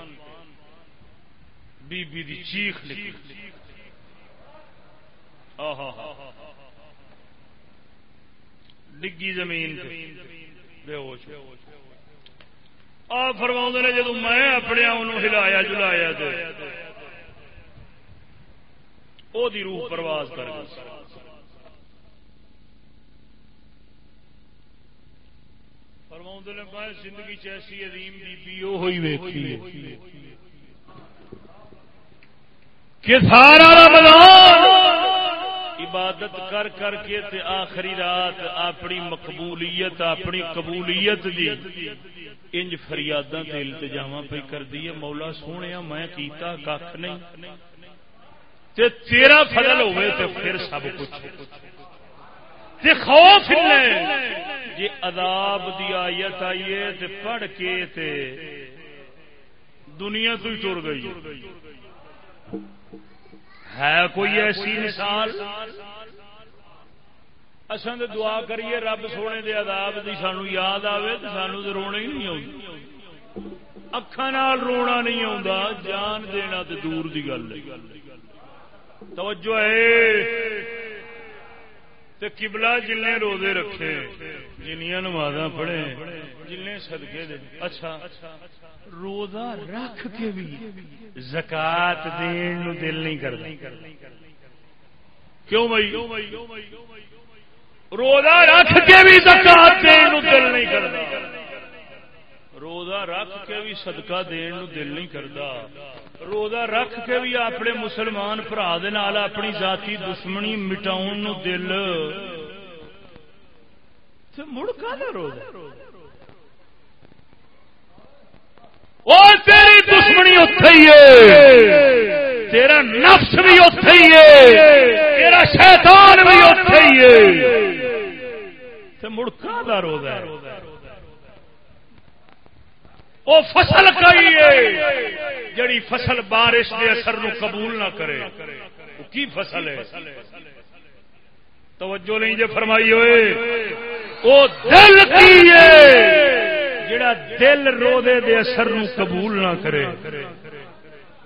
بی بی دی چیخ لکھی آہا ڈگی زمین بے ہوش آ فرما نے جدو میں اپنے ہلایا جلایا او دی روح پرواز کر گئی۔ فرما نے میں زندگی چیسی عظیم بی بی ہوئی ویکھی کہ سارا رمضان عبادت کر کر کے تے آخری رات اپنی مقبولیت، اپنی قبولیت دی انج فریاداں تے التجاواں پہ کر دی ہے۔ مولا سونے، میں کیتا کھ نہیں۔ تے تیرا فضل ہوئے تے پھر سب کچھ۔ تے خوف لے جی عذاب دی آیت آئیے تے پڑھ کے تے دنیا تو ہی ٹر گئی ہے۔ کوئی ایسی مثال؟ اصل دعا کریے رب سونے دے عذاب دی سانو یاد آوے تو سانو تو رونا ہی نہیں آتا اکھان رونا نہیں آتا جان دینا تو دور دی گل توجہ ہے۔ تے قبلہ جن روزے رکھے جنیا نماز پڑھے جن سدکے دے۔ اچھا روزہ رکھ کے بھی زکات دین دل نہیں کرتا۔ کیوں بھائی؟ روزہ رکھ کے بھی زکات دین دل نہیں کرتا۔ روزہ رکھ کے بھی صدقہ دین نو دل نہیں کرتا۔ روزہ رکھ کے بھی اپنے مسلمان برا اپنی ذاتی دشمنی مٹاؤ دل۔ مڑ کا روزہ؟ تیری دشمنی اتے ہی ہے۔ تیرا نفس بھی اتے ہی ہے۔ تیرا شیطان بھی اتے ہی ہے۔ مڑکا روزہ وہ فصل کئی ہے۔ جڑی فصل بارش کے اثر نو قبول نہ کرے۔ وہ کی فصل ہے؟ توجہ نہیں جی فرمائی ہوئے۔ وہ دل کی ہے۔ جڑا دل روزے دے اثر نو قبول نہ کرے۔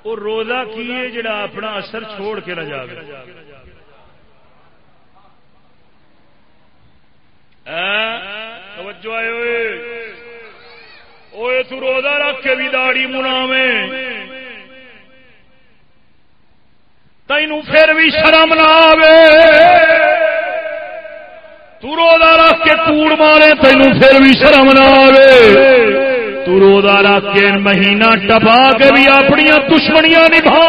وہ روزہ کی ہے جڑا اپنا اثر چھوڑ کے نہ جائے ہاں؟ توجہ آئے ہوئے۔ اوے تو روزہ رکھ کے بھی داڑی مناوے۔ تینوں پھر بھی شرم نہ آوے۔ تو روزہ رکھ کے کوڑ مارے، تینوں پھر بھی شرم نہ آئے تو روزہ رکھ کے مہینہ ٹپا کے بھی اپنی دشمنیاں نبھا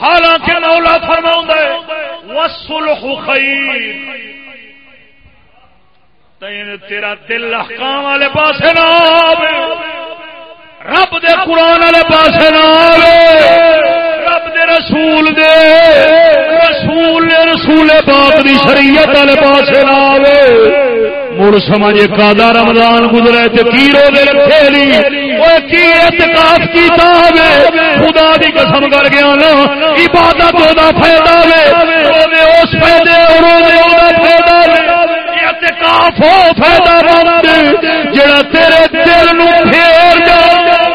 حالانکہ مولا فرما وسل خیر تیرا دل احکام والے پاس نہ رب دے قرآن والے پاس نہ رب دے رسول دے رسول رسول باپ دی شریعت والے پاس نہ آوے۔ مڑ سمجھ کا رمضان گزرے تے کی رو دے رکھے کی اعتکاف کیتا ہوے خدا دی قسم کر گیا نا، عبادت دا فائدہ اس فائدے اور دا فائدہ فائدہ مند جڑا تیرے دل نو پھیر جائے۔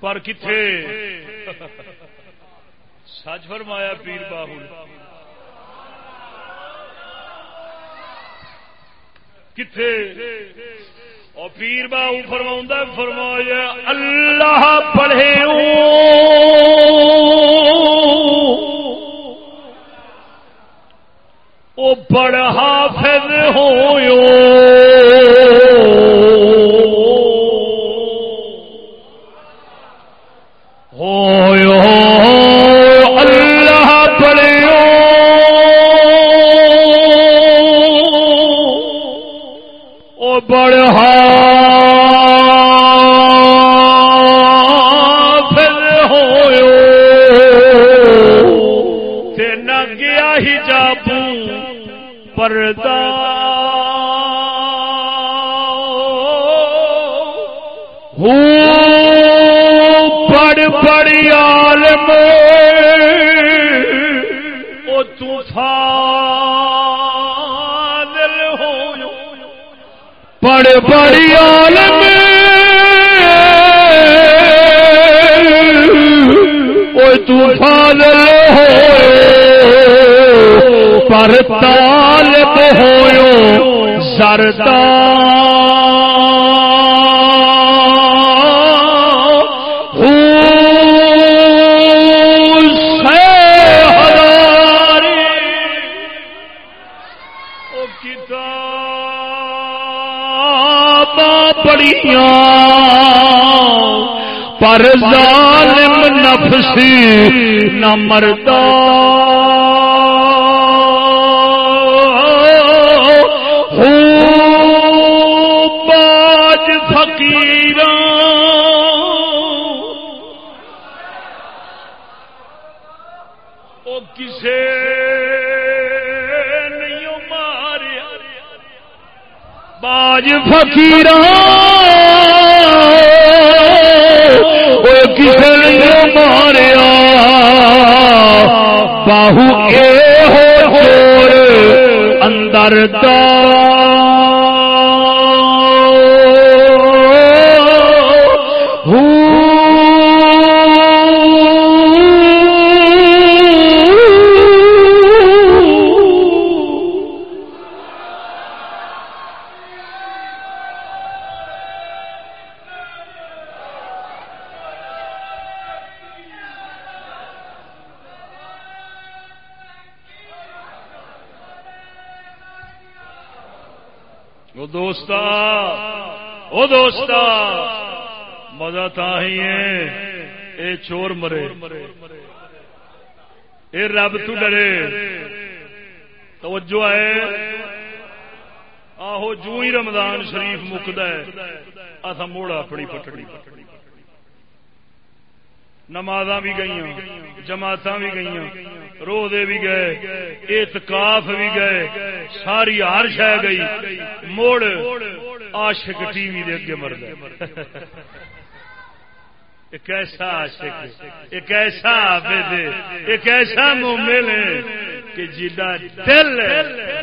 پر کتنے سچ فرمایا پیر باہو کتنے اور پیر باہو فرما فرمایا اللہ پڑھے او بڑا حافظ بڑھا۔ پھر ہویو تے نہ گیا ہی جابو پردہ۔ ہوں پڑ پڑ عالم ہوئے بڑی عالم تو فاضل ہو پر طالب ہو سردار پر ظالم نفسی نہ مرتا باج فقیر وہ کسے نہیں ماریا باج فقیر کسی ماریا۔ باہو کے ہو چور اندر دار اے چور مرے۔ اے رب تو ڈرے۔ توجہ ہے۔ آہو، جو ہی رمضان شریف مکد ہے اصا موڑا اپنی پٹڑی۔ نماز بھی گئی جماعت بھی گئی روزے بھی گئے، اعتکاف بھی گئے، ساری ہر شہ گئی۔ موڑ، عاشق ٹی وی دے اگے مرد ایک ایسا عاشق، ایک ایسا عابد، ایک ایسا مومن کہ جدا دل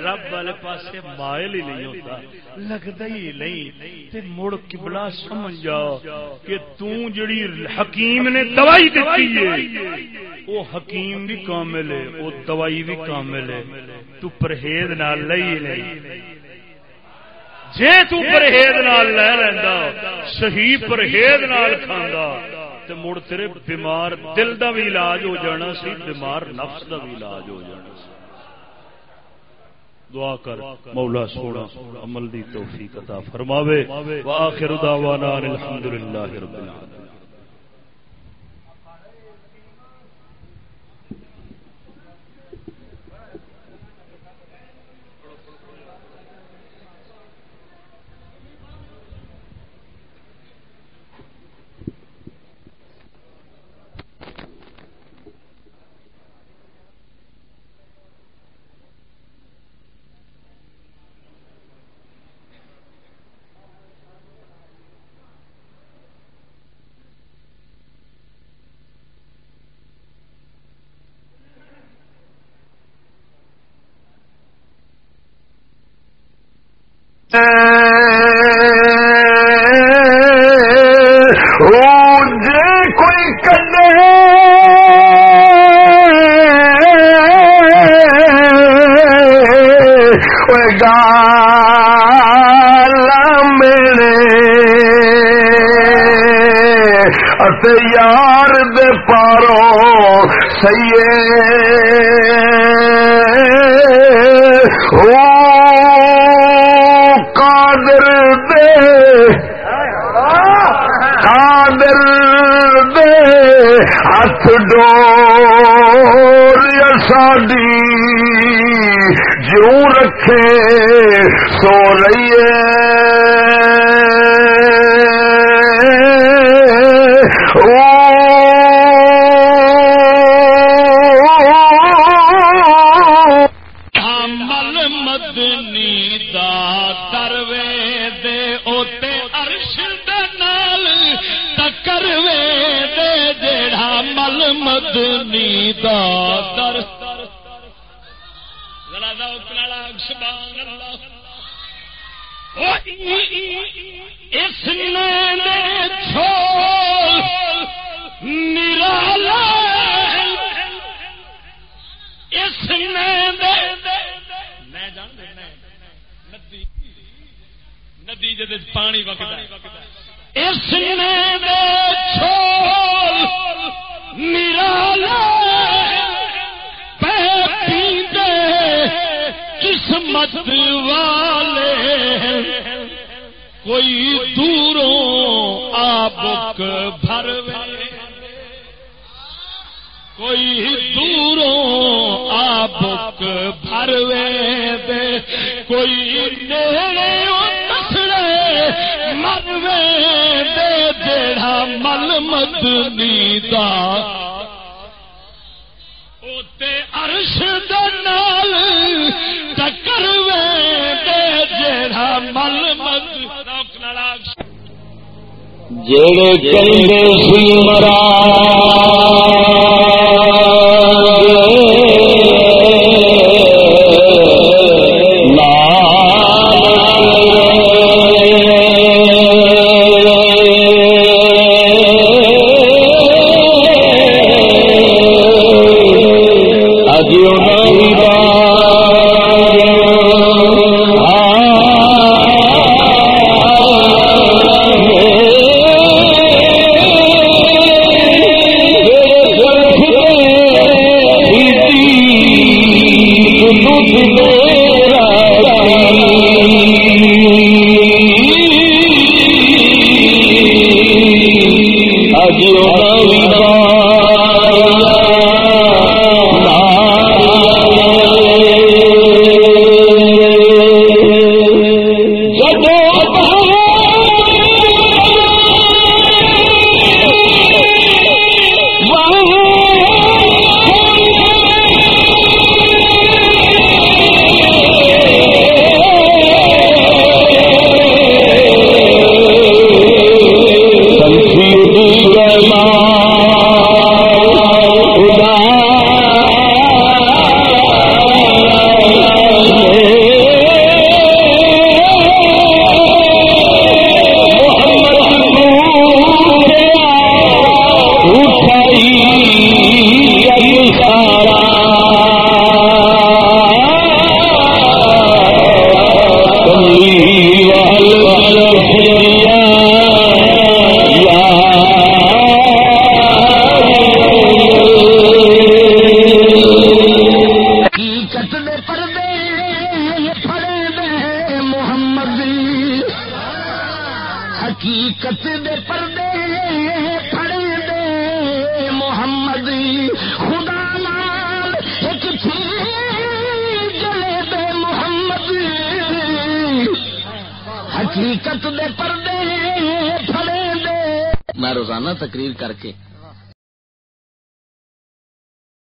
رب والے پاسے مائل ہی نہیں ہوتا۔ لگتا ہی نہیں تے مڑ قبلہ سمجھ جا کہ تو جڑی حکیم نے دوائی دیتی ہے، وہ حکیم بھی کامل ہے، وہ دوائی بھی کامل ہے۔ تو پرہیز نہ لئی نہیں۔ جے تو پرہیز نال لے لینا صحیح پرہیز نال کھانا تے مڑ تیرے بیمار دل دا بھی علاج ہو جانا سی، بیمار نفس دا بھی علاج ہو جانا سی۔ دعا کر مولا سونا، عمل دی توفیق عطا فرماوے۔ واخر دعوانا الحمدللہ رب العالمین۔ یار دے پارو سیے او قادر دے ہاتھ ڈور ساڈی جو رکھے سو رہیے اس نے چھوڑ نرالا اس نے ندی۔ جد پانی وقت اس نے چھوڑ قسمت والے کوئی دوروں آبک بھر کوئی دوروں آبک بھر دے۔ کوئی نیڑے کسڑے مروے دے۔ جڑا مل مدنی دا اوتے عرش دنال ٹکر وے دے جڑا مل مد جڑے کندے سی مرا